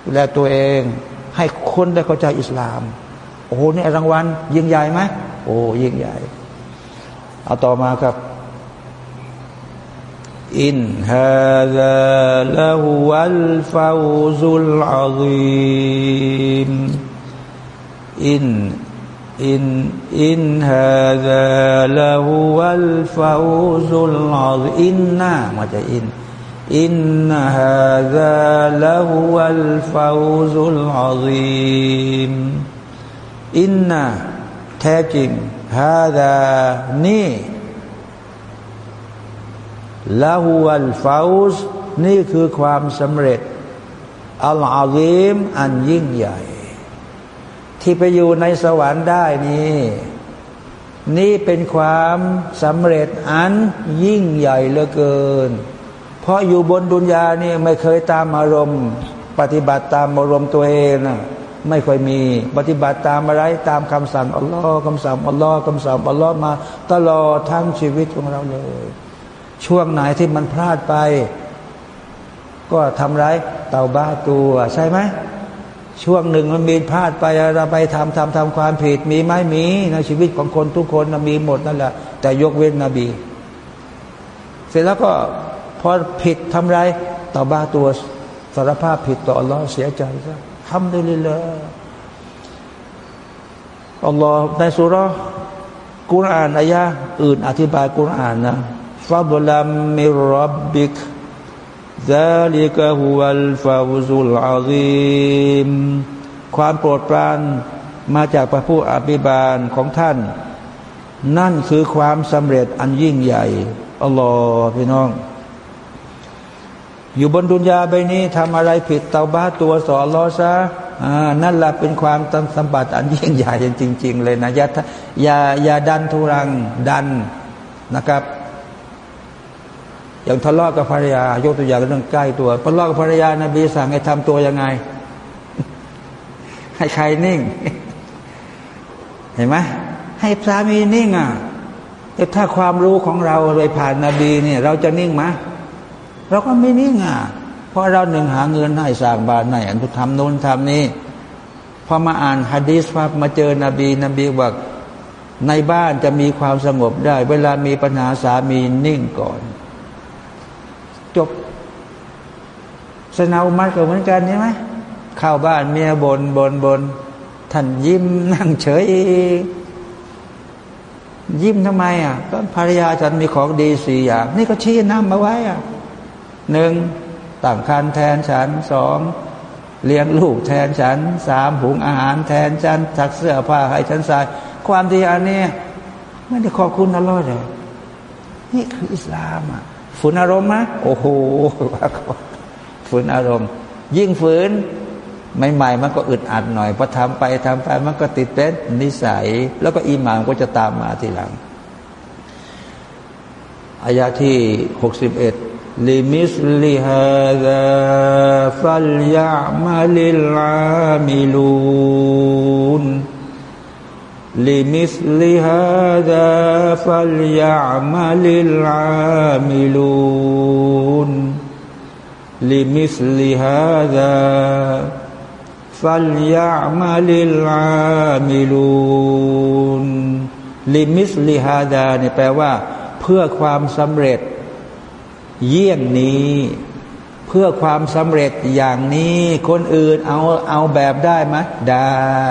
ดูแลตัวเอง ให้คนได้เข้าใจอิสลาม โอ้โหนี่รางวัลยิ่งใหญ่ไหมโอ้ยิ่งใหญ่ เอาต่อมาครับ إن هذا لهو الفوز العظيم إن إن إن هذا لهو الفوز العظيم إن มาจาก إن إن هذا لهو الفوز العظيم إن แท้จริงฮาซานี่ละฮุวัลฟาอุสนี่คือความสำเร็จอัลอาลิมอันยิ่งใหญ่ ที่ไปอยู่ในสวรรค์ได้นี่นี่เป็นความสำเร็จอันยิ่งใหญ่เหลือเกิน เพราะอยู่บนดุนยานี่ไม่เคยตามอารมณ์ ปฏิบัติตามอารมณ์ตัวเองนะไม่ค่อยมี ปฏิบัติตามอะไรตามคำสั่งอัลลอฮ์คำสั่งอัลลอฮ์คำสั่งอัลลอฮ์มา ตลอดทั้งชีวิตของเราเลย ช่วงไหนที่มันพลาดไป ก็ทำไรเต่าบ้าตัว ใช่ไหมช่วงหนึ่งมันมีพลาดไปเราไปทำทำทำความผิดมีไหมมีในชีวิตของคนทุกคนมีหมดนั่นแหละแต่ยกเว้นนบี เสร็จแล้วก็ พอผิดทำไรเต่าบ้าตัวสารภาพผิดต่ออัลลอฮ์เสียใจซะทำได้เลยเลยอัลลอฮ์ในสุรกุรอานอายะอื่น อธิบายกุรอานนะฟับลัมมิรับบิก ذلك هو الفوز العظيم ความโปรดปรานมาจากพระผู้อภิบาลของท่าน นั่นคือความสำเร็จอันยิ่งใหญ่อัลลอฮ์พี่น้อง อยู่บนดุนยาใบนี้ทำอะไรผิดเตาบ้าตัวสอนลอซะนั่นแหละเป็นความตสมบัติอันยิ่งใหญ่จริง ๆ เลยนะอย่าอย่าอย่าดันทุรังดันนะครับอย่างทะเลาะกับภรรยายกตัวอย่างเรื่องใกล้ตัวทะเลาะกับภรรยานบีสั่งให้ทำตัวยังไง ให้ใครนิ่ง เห็นไหมให้สามีนิ่งอะแต่ถ้าความรู้ของเราเลยผ่านนาบีเนี่ย เราจะนิ่งไหม เราก็ไม่นิ่งอะเพราะเราหนึ่งหาเงินให้สร้างบ้านให้อันทุทำโน้นทำนี้พอมาอ่านฮะดีสมาพมาเจอนบีนบีบอกในบ้านจะมีความสงบได้ เวลามีปัญหาสามีนิ่งก่อน จบสนาอุมัดก็เหมือนกันใช่ไหมเข้าบ้านเมียบนบนบนท่านยิ้มนั่งเฉย ยิ้มทำไมอะก็ภรรยาฉันมีของดีสี่อย่าง นี่ก็ชี้น้ำมาไว้อะ หนึ่งต่างคันแทนฉันสองเลี้ยงลูกแทนฉันสามหุงอาหารแทนฉันซักเสื้อผ้าให้ฉันใส่ความดีอันนี้ไม่ได้ขอบคุณอัลลอฮ์เลยนี่คืออิสลามอะฝืนอารมณ์มะโอ้โหฝืนอารมณ์ ยิ่งฝืนใหม่ๆมันก็อึดอัดหน่อยพอทำไปทำไปมันก็ติดเป็นนิสัย แล้วก็อีหมานก็จะตามมาทีหลังอายาที่หกสิบเอ็ด لمثل هذا فليعمل العاملون لمثل هذا فليـ عمل العاملون لمثل هذا فليعمل العاملون لمثل هذاเนี่ยแปลว่า เพื่อความสำเร็จ เยี่ยงนี้เพื่อความสำเร็จอย่างนี้ คนอื่นเอาเอาแบบได้ไหมได้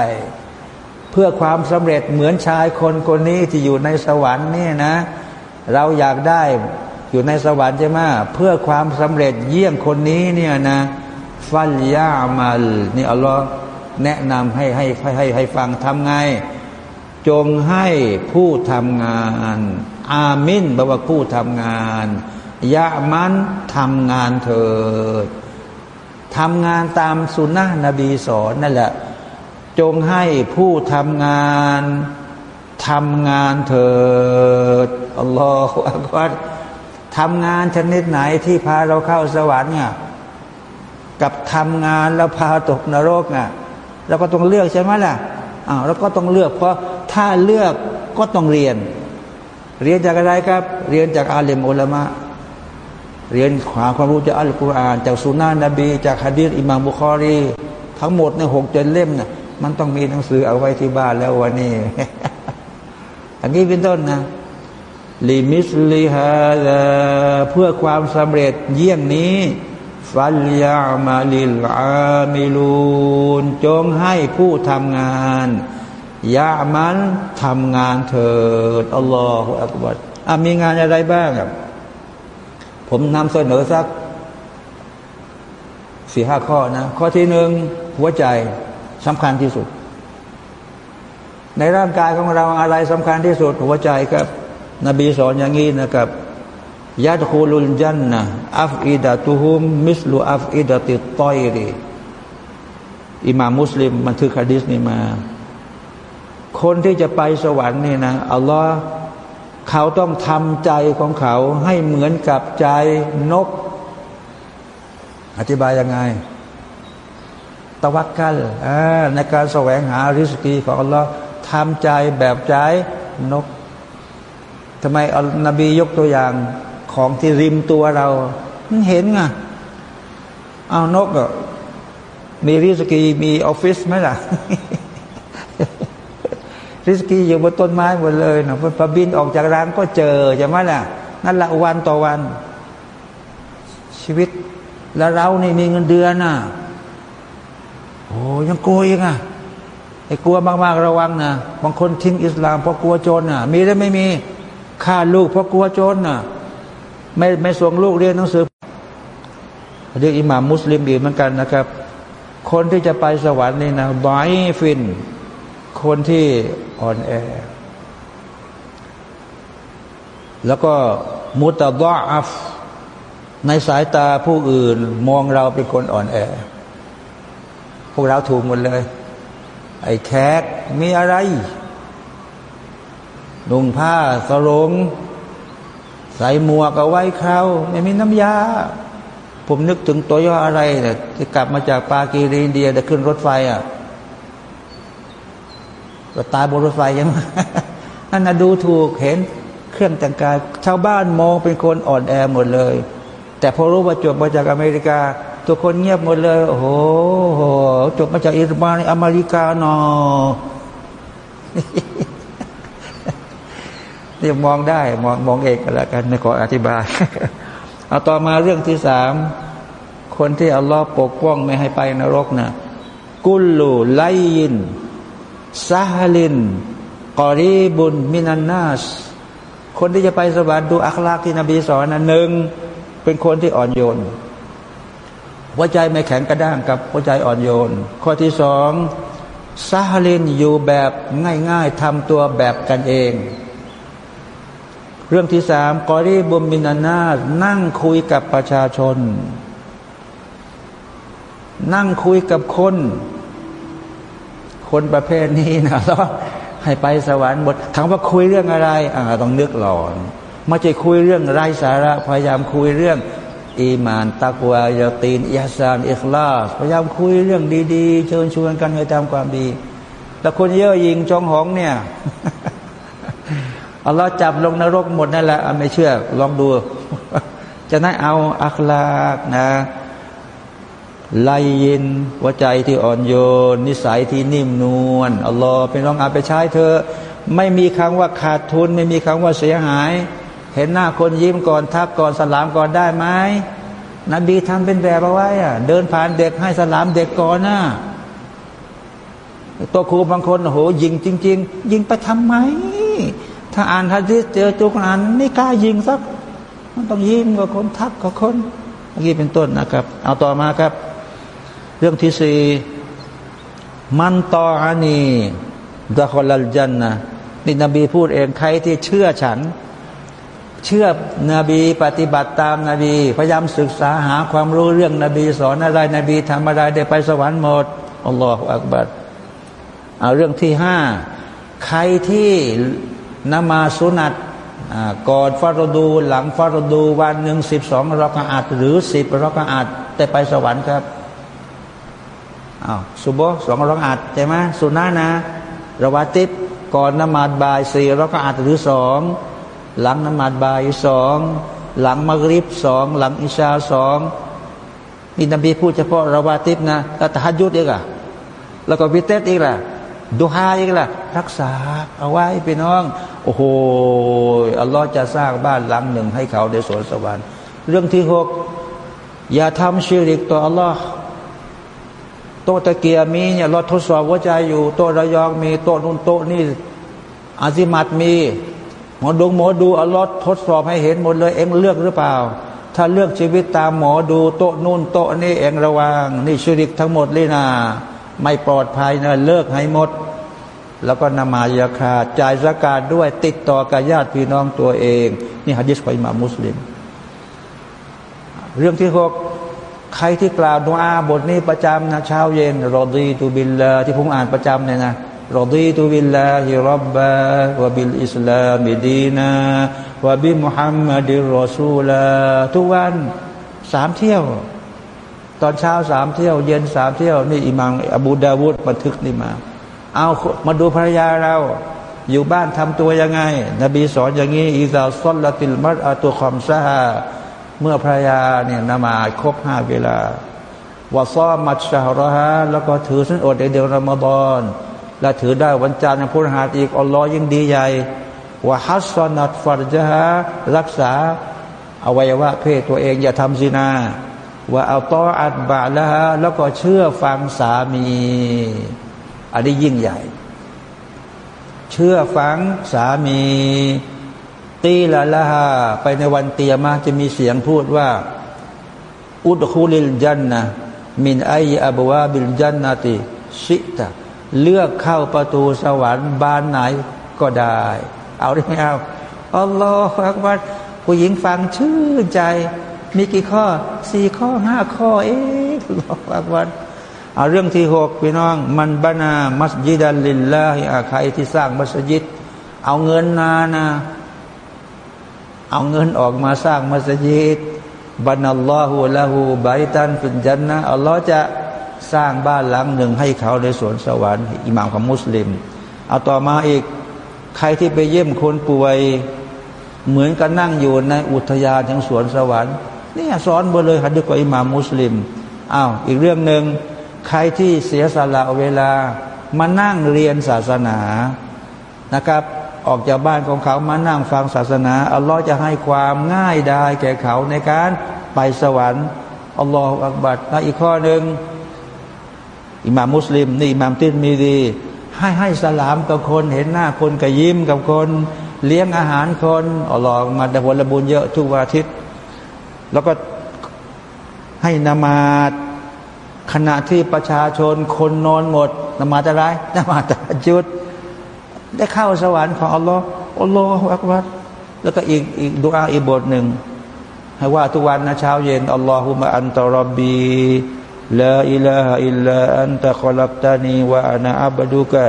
เพื่อความสำเร็จเหมือนชายคนคนนี้ที่อยู่ในสวรรค์นี่นะ เราอยากได้อยู่ในสวรรค์ใช่ไหมเพื่อความสำเร็จเยี่ยงคนนี้เนี่ยนะฟัลยามัลนี่อัลลอฮ์แนะนำให้ให้ให้ให้ฟังทำไง จงให้ผู้ทำงาน อามินแปลว่าผู้ทำงาน ยะมันทำงานเถิดทำงานตามสุนนะนบีสอนนั่นแหละ จงให้ผู้ทำงานทำงานเถิดอัลลอฮฺอักบัรทำงานชนิดไหนที่พาเราเข้าสวรรค์เนี่ยกับทำงานแล้วพาตกนรกอะเราก็ต้องเลือกใช่ไหมล่ะอ้าวเราก็ต้องเลือก เพราะถ้าเลือกก็ต้องเรียน เรียนจากอะไรครับ เรียนจากอาเลมอุลามะ เรียนคว้าความรู้จากอัลกุรอาน จากสุนนะฮ์นบี จากฮะดีษอิมามบุคอรี ทั้งหมดในหกเจ็ดเล่มเนี่ยมันต้องมีหนังสือเอาไว้ที่บ้านแล้ววันนี้ อันนี้เป็นต้นนะلمثل هذاเพื่อความสำเร็จเยี่ยงนี้فليعمل العاملونจงให้ผู้ทำงานยามันทำงานเถิด الله أكبرอะมีงานอะไรบ้างครับ ผมนำเสนอสักสี่ห้าข้อนะ ข้อที่หนึ่งหัวใจสำคัญที่สุด ในร่างกายของเราอะไรสำคัญที่สุด หัวใจครับ นบีสอนอย่างนี้นะครับيدخل الجنة أفئدتهم مثل أفئدة الطيرอิมามมุสลิมบันทึกฮะดีษนี้มา คนที่จะไปสวรรค์นี่นะอัลลอฮ์ เขาต้องทำใจของเขาให้เหมือนกับใจนก อธิบายยังไง ตะวักกัลในการแสวงหาริสกีของอัลลอฮ์ทำใจแบบใจนกทำไมอัลนบียกตัวอย่างของที่ริมตัวเราเห็นไงเอานกมีริสกีมีออฟฟิศไหมล่ะ ริสกีอยู่บนต้นไม้หมดเลยนะพอบินออกจากร้านก็เจอใช่ไหมล่ะ นั่นละวันต่อวัน ชีวิต แล้วเรานี่มีเงินเดือนน่ะโอ้ยังกลัวยังอะไอ้กลัวมากๆระวังนะบางคนทิ้งอิสลามเพราะกลัวจนอะ มีหรือไม่มีฆ่าลูกเพราะกลัวจนอะ ไม่ไม่ส่งลูกเรียนหนังสือเรียกอิหม่ามมุสลิมอีกเหมือนกันนะครับ คนที่จะไปสวรรค์นี่นะบอยฟิน คนที่อ่อนแอ แล้วก็มุตบะอัฟ ในสายตาผู้อื่นมองเราเป็นคนอ่อนแอ พวกเราถูกหมดเลย ไอ้แขกมีอะไรนุ่งผ้าสรงใส่หมวกเอาไว้เขาไม่มีน้ำยา ผมนึกถึงตัวย่ออะไรเนี่ยที่กลับมาจากปากีสอินเดียจะขึ้นรถไฟอะ ก็ตายบนรถไฟยังนั่นนะดูถูกเห็นเครื่องแต่งกาย ชาวบ้านมองเป็นคนอ่อนแอหมดเลย แต่พอรู้ว่าจบมาจากอเมริกา ทุกคนเงียบหมดเลย โอ้โหจบมาจากอิรานอเมริกาเนาะนี่มองได้มองมองเองก็แล้วกันไม่ขออธิบาย เอาต่อมาเรื่องที่สามคนที่อัลลอฮ์ปกป้องไม่ให้ไปนรกนะกุลูไลยิน ซาฮลินกอรีบุญมินันนาส คนที่จะไปสวรรค์ดูอัคลากที่นบีสอนนะหนึ่งเป็นคนที่อ่อนโยนหัวใจไม่แข็งกระด้างกับหัวใจอ่อนโยน ข้อที่สองซาฮลินอยู่แบบง่ายๆทำตัวแบบกันเอง เรื่องที่สามกอรีบุมมินานานั่งคุยกับประชาชน นั่งคุยกับคน คนประเภทนี้นะแล้วให้ไปสวรรค์หมดคำว่าคุยเรื่องอะไรอ่าต้องนึกหลอนไม่ใช่คุยเรื่องไร้สาระพยายามคุยเรื่อง อีมานตักวายาตีนอิฮซานอิคลาสพยายามคุยเรื่องดีๆ เชิญชวนกันให้ทำความดี แต่คนเยอะยิงจองหองเนี่ยอัลลอฮ์จับลงนรกหมดนั่นแหละไม่เชื่อลองดู จะนั่เอาอัคลากนะ ไลยินหัวใจที่อ่อนโยน นิสัยที่นิ่มนวลอัลลอฮ์เป็นลองอาไปใช้เธอ ไม่มีคำว่าขาดทุน ไม่มีคำว่าเสียหาย เห็นหน้าคนยิ้มก่อนทักก่อนสลามก่อนได้ไหมนบีทำเป็นแบบเอาไว้อะเดินผ่านเด็กให้สลามเด็กก่อนนะตัวครูบางคนโหยิงจริง ๆ ยิงไปทำไม ถ้าอ่านฮะดิษเจอจุกอ่านไม่กล้ายิงสัก มันต้องยิ้มกับคนทักกับคนนี่เป็นต้นนะครับ เอาต่อมาครับ เรื่องที่สี่มันตออานีดะคอลัลจันนะนี่นบีพูดเองใครที่เชื่อฉัน เชื่อนบีปฏิบัติตามนาบีพยายามศึกษาหาความรู้เรื่องนบีสอนอะไรนบีทำอะไรได้ไปสวรรค์หมดอัลลอฮฺอักบัดเอาเรื่องที่ห้าใครที่นมาสุนัตก่อนฟารดู หลังฟารดูวันหนึ่งสิบสองรักอาดหรือสิบรักอาดแต่ไปสวรรค์ครับ อ้าวสุโบสองรักอาดใช่ไหมสุนานะระวาติบก่อนนมาดบายสี่รักอาดหรือสองหลังนมาดบายสองหลังมักริบสองหลังอิชาสองนี่นบีพูดเฉพาะระวาติบนะแล้วตะฮัดยุดอีกอะแล้วก็วิเตสอีกล่ะดูฮาอีกล่ะรักษาเอาไว้พี่น้อง โอ้โหอัลลอฮ์จะสร้างบ้านหลังหนึ่งให้เขาในสวนสวรรค์ เรื่องที่หกอย่าทำชีริกต่ออัลลอฮ์ โตตะเกียมีเนี่ยเราทดสอบหัวใจอยู่ โตระยองมีโตนุ่นโตนี่อาซิมัดมีหมอดูหมอดูอัลลอฮ์ทดสอบให้เห็นหมดเลย เองเลือกหรือเปล่า ถ้าเลือกชีวิตตามหมอดูโต๊ะนู่นโต๊ะนี่เองระวัง นี่ชีริกทั้งหมดเลยนะไม่ปลอดภัยนะเลิกให้หมด แล้วก็นมายาคาจ่ายสกาดด้วยติดต่อกับญาติพี่น้องตัวเอง นี่ฮะดิษของอิมามุสลิม เรื่องที่หก ใครที่กล่าวดุอาบทนี้ประจำนะเช้าเย็นرضيت باللهที่ผมอ่านประจำเนี่ยนะرضيت بالله ربا وبالإسلام دينا وبمحمد رسولاทุกวันสามเที่ยว ตอนเช้าสามเที่ยว เย็นสามเที่ยว นี่อิมามอบูดาวุดบันทึกนี้มา เอามาดูภรรยาเรา อยู่บ้านทำตัวยังไง นบีสอนอย่างนี้อิซาซอลลติลมัดอาตุคอมซา เมื่อภรรยาเนี่ยนมาครบห้าเวลาวะซ้อมมัดชาระฮะแล้วก็ถือสันอดในเดือนรอมฎอนและถือได้วันจันทร์พุทธหัสอีกอัลลอฮ์ยิ่งดีใหญ่ว่าฮัสซนัดฟัรจฮะรักษาอวัยวะเพศตัวเองอย่าทำซินาว่าเอาต้ออัดบาละฮะแล้วก็เชื่อฟังสามี อันนี้ยิ่งใหญ่ เชื่อฟังสามี ตีละละฮะไปในวันเตียมาจะมีเสียงพูดว่า อุดคูลิลจันนะมินไออับวาบิลจันนติชิตาเลือกเข้าประตูสวรรค์บานไหนก็ได้ เอาได้ไหมเอาอัลลอฮฺอักบัดผู้หญิงฟังชื่นใจ มีกี่ข้อสี่ข้อห้าข้อ เองอัลลอฮฺอักบัดเอาเรื่องที่หกพี่น้อง มันบานามัสยิดันลินลาฮิอาใครที่สร้างมัสยิด เอาเงินนานะ เอาเงินออกมาสร้างมัสยิดบันัลลอฮุละหูบายตันฟินจันนะอัลลอฮ์จะสร้างบ้านหลังหนึ่งให้เขาในสวนสวรรค์อิหม่ามของมุสลิม เอาต่อมาอีกใครที่ไปเยี่ยมคนป่วย เหมือนกับนั่งอยู่ในอุทยานของสวนสวรรค์นี่สอนบนเลยฮัดดุกอิหม่ามมุสลิมอ้าวอีกเรื่องหนึ่งใครที่เสียสละเวลามานั่งเรียนศาสนานะครับ ออกจากบ้านของเขามานั่งฟังศาสนา อัลลอฮ์จะให้ความง่ายดายแก่เขาในการไปสวรรค์อัลลอฮฺอักบัดนะอีกข้อหนึ่งอิหม่ามมุสลิม นี่อิหม่ามติดมีดี ให้ให้สลามกับคนเห็นหน้าคนก็ยิ้มกับคน เลี้ยงอาหารคนอัลลอฮ์มาแต่ผลบุญเยอะทุกวันอาทิตย์ แล้วก็ให้นามาดขณะที่ประชาชนคนนอนหมดนมาจะไรนมาจะจุด ได้เข้าสวรรค์ของอัลลอฮ์อัลลอฮฺอักบัดแล้วก็อีกอีกดุอาอีกบทหนึ่งให้ว่าทุกวันนะเช้าเย็นอัลลอฮุมะอันตรบบีลาอิลาฮะอิลลาอันตะขลับตานีวะอานาอับดุกะ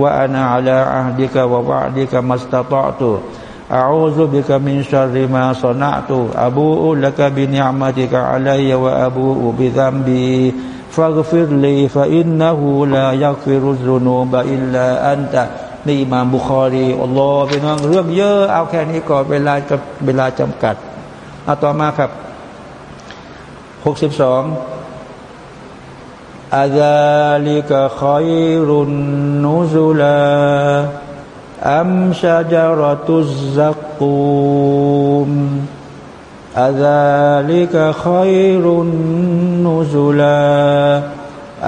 وأنا على عهدك ووعدك ما استطعت أعوذ بك من شر ما صنعت أبوء لك بنعمتك علي وأبوء بذنبي فاغفر لي فإنه لا يغفر الذنوب إلا أنت อิมามบุคอรีอัลลอฮ์เป็นเรื่องเยอะเอาแค่นี้ก่อนเวลากับเวลาจำกัดเอาต่อมาครับหกสิบสองอาซาลิกะคอยรุนนุซุลาอัมชาจารตุซักกูมอาซาลิกะคอยรุนนุซุลา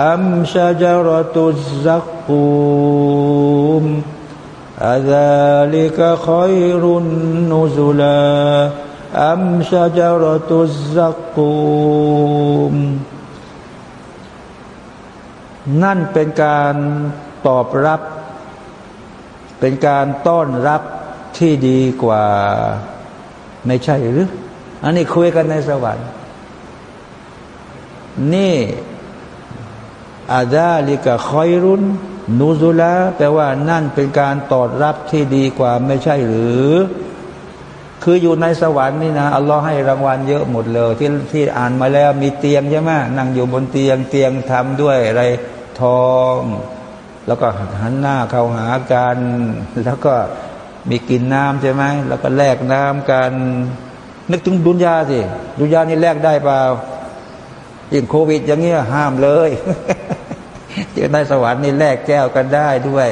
อัมชาจารตุซักกูมอาซาลิกะคอยรุนนุซุลาอัมชาจารตุซักกุมนั่นเป็นการตอบรับ เป็นการต้อนรับที่ดีกว่า ไม่ใช่หรือ อันนี้คุยกันในสวรรค์นี่ อาดาลิกะคอยรุนนูซุลาแปลว่านั่นเป็นการตอบรับที่ดีกว่าไม่ใช่หรือ คืออยู่ในสวรรค์นี่นะอัลลอฮ์ให้รางวัลเยอะหมดเลย ที่ที่อ่านมาแล้วมีเตียงใช่ไหมนั่งอยู่บนเตียงเตียงทำด้วยอะไรทอง แล้วก็หันหน้าเข้าหากัน แล้วก็มีกินน้ำใช่ไหมแล้วก็แลกน้ำกัน นึกถึงดุนยาสิดุนยานี่แลกได้เปล่ายิ่งโควิดอย่างเงี้ยห้ามเลย ที่ในสวรรค์นี่แลกแก้วกันได้ด้วย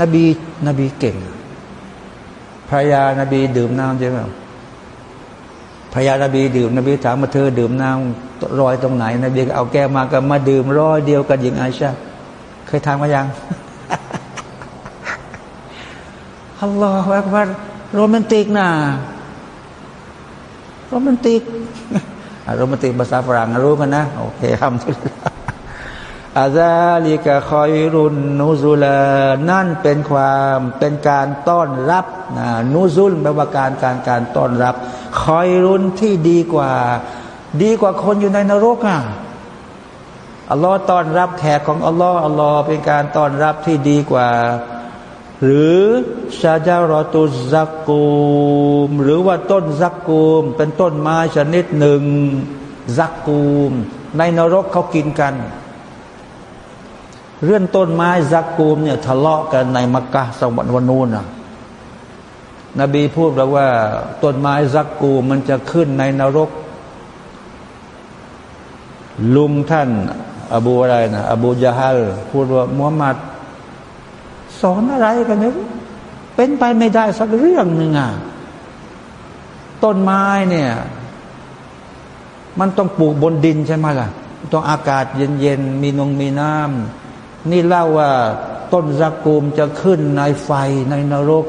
นบีนบีเก่งภรรยานบีดื่มน้ำใช่ไหมภรรยานบีดื่มนบีถามมาเธอดื่มน้ำรอยตรงไหน นบีก็เอาแก้วมาก็มาดื่มรอยเดียวกันหญิงอาชาเคยทำมายังฮัลโหลว่าว่าโรแมนติกนะโรแมนติกโรแมนติกภาษาฝรั่งรู้กันนะ โอเคทำ อาซาลิกะคอยรุนนูซุลนั่นเป็นความเป็นการต้อนรับนะนูซุลแปลว่าการการการต้อนรับ คอยรุนที่ดีกว่า ดีกว่าคนอยู่ในนรกอะอัลลอฮ์ต้อนรับแขกของอัลลอฮ์อัลลอฮ์เป็นการต้อนรับที่ดีกว่า หรือชาจารอตุซักกูม หรือว่าต้นซักกูม เป็นต้นไม้ชนิดหนึ่งซักกูม ในนรกเขากินกัน เรื่องต้นไม้ซักกูมเนี่ยทะเลาะกันในมักกะสวรรค์วนนูนนะนบีพูดแล้วว่า ต้นไม้ซักกูมมันจะขึ้นในนรก ลุงท่าน อบูอะไรนะอบูยาฮัลพูดว่ามุฮัมมัดสอนอะไรกันเนี่ยเป็นไปไม่ได้สักเรื่องหนึ่งอะต้นไม้เนี่ย มันต้องปลูกบนดินใช่ไหมล่ะ ต้องอากาศเย็นๆมีนงมีน้ำ นี่เล่าว่าต้นซักกูมจะขึ้นในไฟในนรก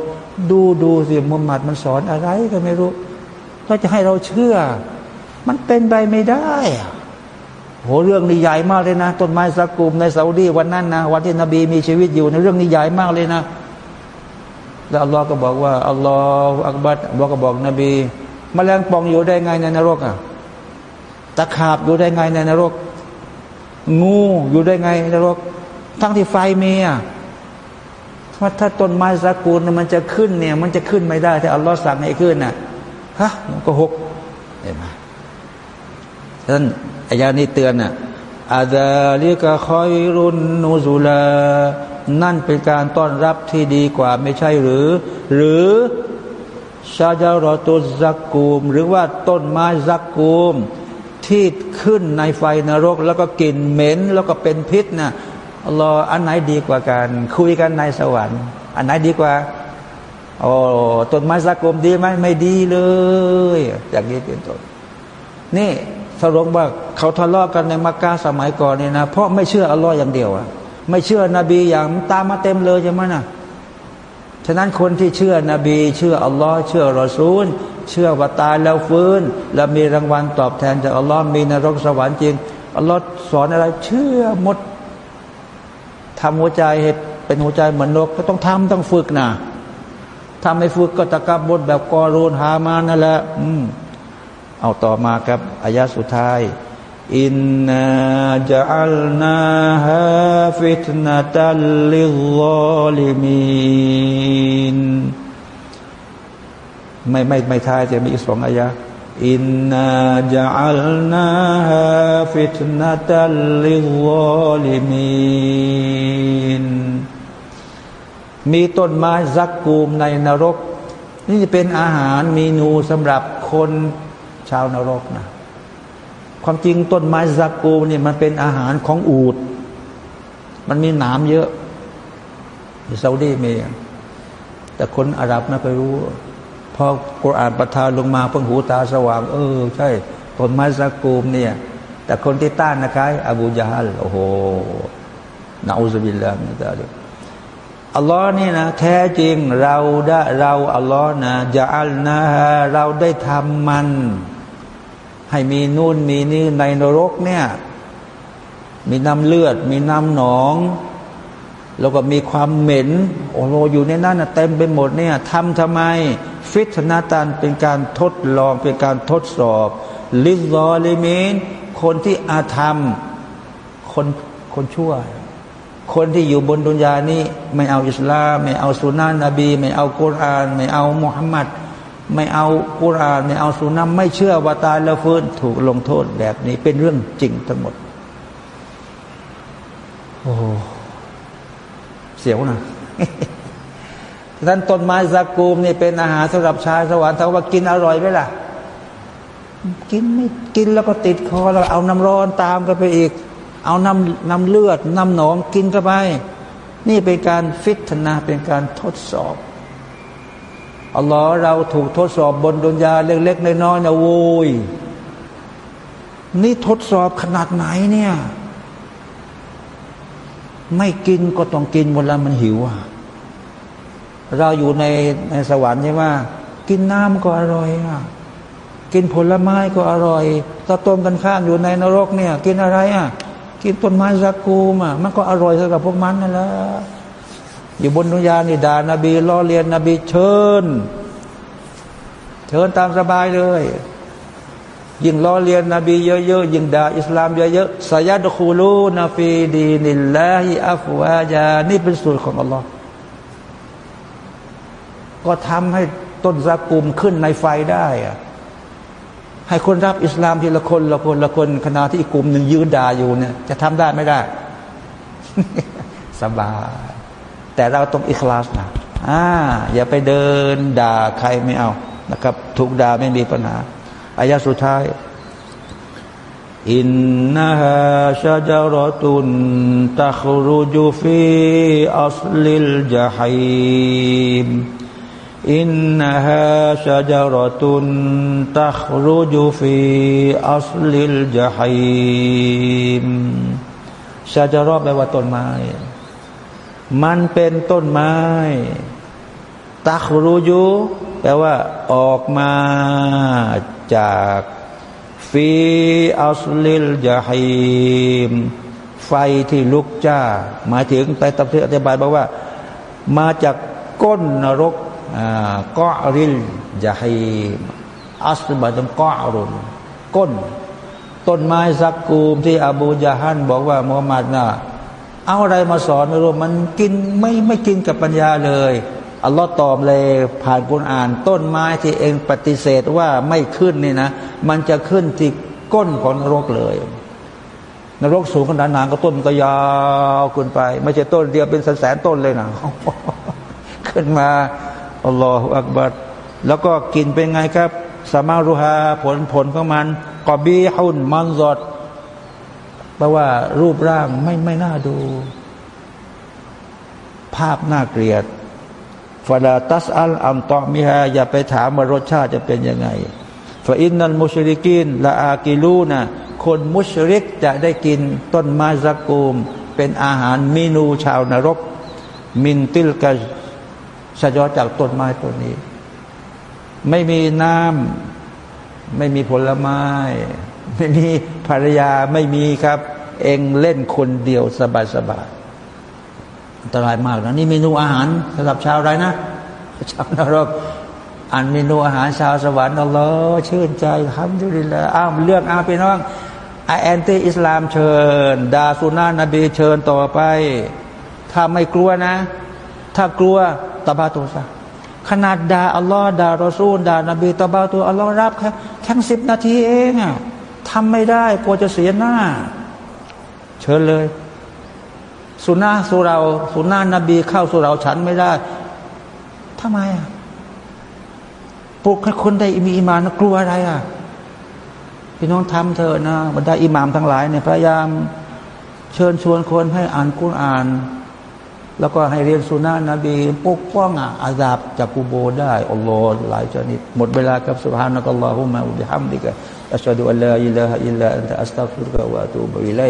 ดูดูสิมุฮัมมัดมันสอนอะไรก็ไม่รู้เราจะให้เราเชื่อ มันเป็นไปไม่ได้โหเรื่องนี้ใหญ่มากเลยนะ ต้นไม้ซักกูมในซาอุดีวันนั้นนะวันที่นบีมีชีวิตอยู่ในเรื่องนี้ใหญ่มากเลยนะ แล้วอัลลอฮ์ก็บอกว่าอัลลอฮฺอักบัดบอกก็บอกนบีมแมลงป่องอยู่ได้ไงในนรกอะตะขาบอยู่ได้ไงในนรก งูอยู่ได้ไงในนรก ทั้งที่ไฟมีอะว่าถ้าต้นไม้สากูลมันจะขึ้นเนี่ย มันจะขึ้นไม่ได้ถ้าอัลลอฮ์สั่งให้ขึ้นน่ะฮะมันก็หกเห็นไหมฉะนั้นอายานี้เตือนน่ะอาดาลิกะคอยรุนนูซุลานั่นเป็นการต้อนรับที่ดีกว่าไม่ใช่หรือ หรือชาจารตุซักกูม หรือว่าต้นไม้ซักกูม ที่ขึ้นในไฟนรก แล้วก็กลิ่นเหม็น แล้วก็เป็นพิษนะ่ะ อัลลอฮ์อันไหนดีกว่ากัน คุยกันในสวรรค์ อันไหนดีกว่าโอ้ต้นไม้ซักกูมดีไหมไม่ดีเลย อย่างนี้เป็นต้นนี่สรุปว่าเขาทะเลาะกันในมักกะสมัยก่อนเนี่ยนะเพราะไม่เชื่ออัลลอฮ์อย่างเดียวอะไม่เชื่อนบีอย่างตามมาเต็มเลยใช่ไหมนะฉะนั้นคนที่เชื่อนบี เชื่ออัลลอฮ์เชื่อรอซูล เชื่อว่าตายแล้วฟื้น แล้วมีรางวัลตอบแทนจากอัลลอฮ์มีนรกสวรรค์จริงอัลลอฮ์สอนอะไรเชื่อหมด ทำหัวใจให้เป็นหัวใจเหมือนนกก็ต้องทำต้องฝึกนะทำไม่ฝึกก็ตะกับบทแบบกอรูนหามานั่นแหละอืมเอาต่อมาครับอายะสุดท้ายإنا جعلناها فتنة للظالمينไม่ไม่ไม่ท้ายจะมีอีกสองอายะ إنا جعلناها فتنة للظالمينมีต้นไม้ซักกูมในนรก นี่จะเป็นอาหารเมนูสำหรับคนชาวนรกนะความจริงต้นไม้ซากูเนี่ยมันเป็นอาหารของอูด มันมีหนามเยอะที่ซาอุดีเมีแต่คนอาหรับไม่เคยรู้ อกุรอานประทานลงมาเพิ่งหูตาสว่าง เออ ใช่ต้นไม้ซากูมเนี่ย แต่คนที่ต้านนะครับ อบูญาฮัลโอ้โหนาอุซบิลลามิตาลิอัลลอฮ์นี่นะ แท้จริงเราได้เราอัลลอฮ์นะจะอัลนะเราได้ทำมัน ให้มีนู่นมีนี่ในนรกเนี่ย มีน้ำเลือด มีน้ำหนอง แล้วก็มีความเหม็น โอ้โหอยู่ในนั้นเต็มไปหมดเนี่ยทำทำไม ฟิตนาตันเป็นการทดลองเป็นการทดสอบ ลิซอลิมินคนที่อาธรรม คนคนชั่ว คนที่อยู่บนดุนยานี้ ไม่เอาอิสลาม ไม่เอาสุนานะนบี ไม่เอากุรอาน ไม่เอามุฮัมมัดไม่เอากุราน ไม่เอาสุนัมไม่เชื่อว่าตายแล้วฟื้นถูกลงโทษแบบนี้เป็นเรื่องจริงทั้งหมด โอ้ เสียวนะท่านต้นไม้ซากูมนี่เป็นอาหารสำหรับชายสวรรค์ถ้าว่ากินอร่อยไหมล่ะ กินไม่กินแล้วก็ติดคอแล้วเอาน้ำร้อนตามกันไปอีก เอาน้ำน้ำเลือด น้ำหนองกินเข้าไป นี่เป็นการฟิตนาเป็นการทดสอบอัลลอฮ์เราถูกทดสอบบนดุนยาเล็กๆน้อยๆนะโวยนี่ทดสอบขนาดไหนเนี่ย ไม่กินก็ต้องกินเวลามันหิวอะเราอยู่ในในสวรรค์ใช่ไหมกินน้ำก็อร่อยอะกินผลไม้ก็อร่อยถ้าตรงกันข้ามอยู่ในนรกเนี่ย กินอะไรอะ กินต้นไม้ซักกูมอะมันก็อร่อยเท่ากับพวกมันนั่นแหละอยู่บนดุนยานี่ด่านาบีล้อเลียนนบีเชิญ เชิญตามสบายเลย ยิ่งล้อเลียนนบีเยอะๆยิ่งด่าอิสลามเยอะๆسيدخلون في دين الله أفواجاนี่เป็นสูตรของอัลลอฮ์ก็ทำให้ต้นซากุมขึ้นในไฟได้อะให้คนรับอิสลามทีละคนละคนละคนขณะที่อีกกลุ่มหนึ่งยืนด่าอยู่เนี่ย จะทำได้ไม่ได้ สบาย แต่เราต้องอิคลาสนะอ่าอย่าไปเดินด่าใครไม่เอานะครับ ถูกด่าไม่มีปัญหา อายะสุดท้ายอินนาฮาชาจารตุนตัครุจุฟีأصل الجحيم إنها شجرة تخرج في أصل الجحيم شجرة แปลว่าต้นไม้ มันเป็นต้นไม้ تخرج แปลว่าออกมา จาก في أصل الجحيمิมไฟที่ลุกจ้า หมายถึงไปตับเทอธิบายบอกว่า มาจากก้นนรกกอริลยาฮิมอัสบาตังกอรุนก้น ต้นไม้ซักกูมที่อบูยาฮันบอกว่ามุฮัมมัดน่ะเอาอะไรมาสอนไม่รู้มันกินไม่ไม่กินกับปัญญาเลย อัลลอฮ์ตอบเลยผ่านกุณอ่าน ต้นไม้ที่เองปฏิเสธว่าไม่ขึ้นนี่นะ มันจะขึ้นที่ก้นของนรกเลย นรกสูงขนาดนานก็ต้นมันก็ยาวขึ้นไป ไม่ใช่ต้นเดียวเป็นแสนต้นเลยนะขึ้นมาอัลลอฮฺอักบัดแล้วก็กินเป็นไงครับสมารุฮาผลผลของมันกอบีฮุนมันซอดแปลว่ารูปร่างไม่ไม่น่าดู ภาพน่าเกลียดาลาตัสอัลอัมตอมิฮาอย่าไปถามว่ารสชาติจะเป็นยังไงฟาอินนันมุชริกินละอากิลูนะคนมุชริกจะได้กินต้นไม้ซักูม เป็นอาหารเมนูชาวนรก มินติลกะชยอจากต้นไม้ต้นนี้ ไม่มีน้ำไม่มีผลไม้ ไม่มีภรรยาไม่มีครับ เองเล่นคนเดียวสบายสบาย อันตรายมากนะนี่เมนูอาหารสำหรับชาวไรนะชาวนรกอ่านเมนูอาหารชาวสวรรค์อัลลอฮ์ชื่นใจทำดุริละอ้าวเลือกอาพี่น้องไอแอนตี้อิสลามเชิญดาสุนานะบีเชิญต่อไป ถ้าไม่กลัวนะ ถ้ากลัวตบาตัวซะขนาดดาอัลลอฮ์ดารอซูลดานบีตบาตัวอัลลอฮ์รับแค่แค่สิบนาทีเองทำไม่ได้กลัวจะเสียหน้า เชิญเลย สุนาสุเราสุนานนบีเข้าสุเราฉันไม่ได้ทำไมอะปลุกให้คนได้มีอิมานกลัวอะไรอะพี่น้องทำเถอะนะบรรดาอิหมามทั้งหลายเนี่ยพยายามเชิญชวนคนให้อ่านกุรอาน แล้วก็ให้เรียนสุนานะนบีปกป้องอะอาซาบจากกูโบได้อัลลอฮ์หลายชนิดหมดเวลากับสุบฮานะกัลลอฮุมะอุบิฮัมดิกะอัชฮะดุอัลลอฮอิลลาฮอิลลาอันตะอัสตัฟิรุกะวะตูบุอิลั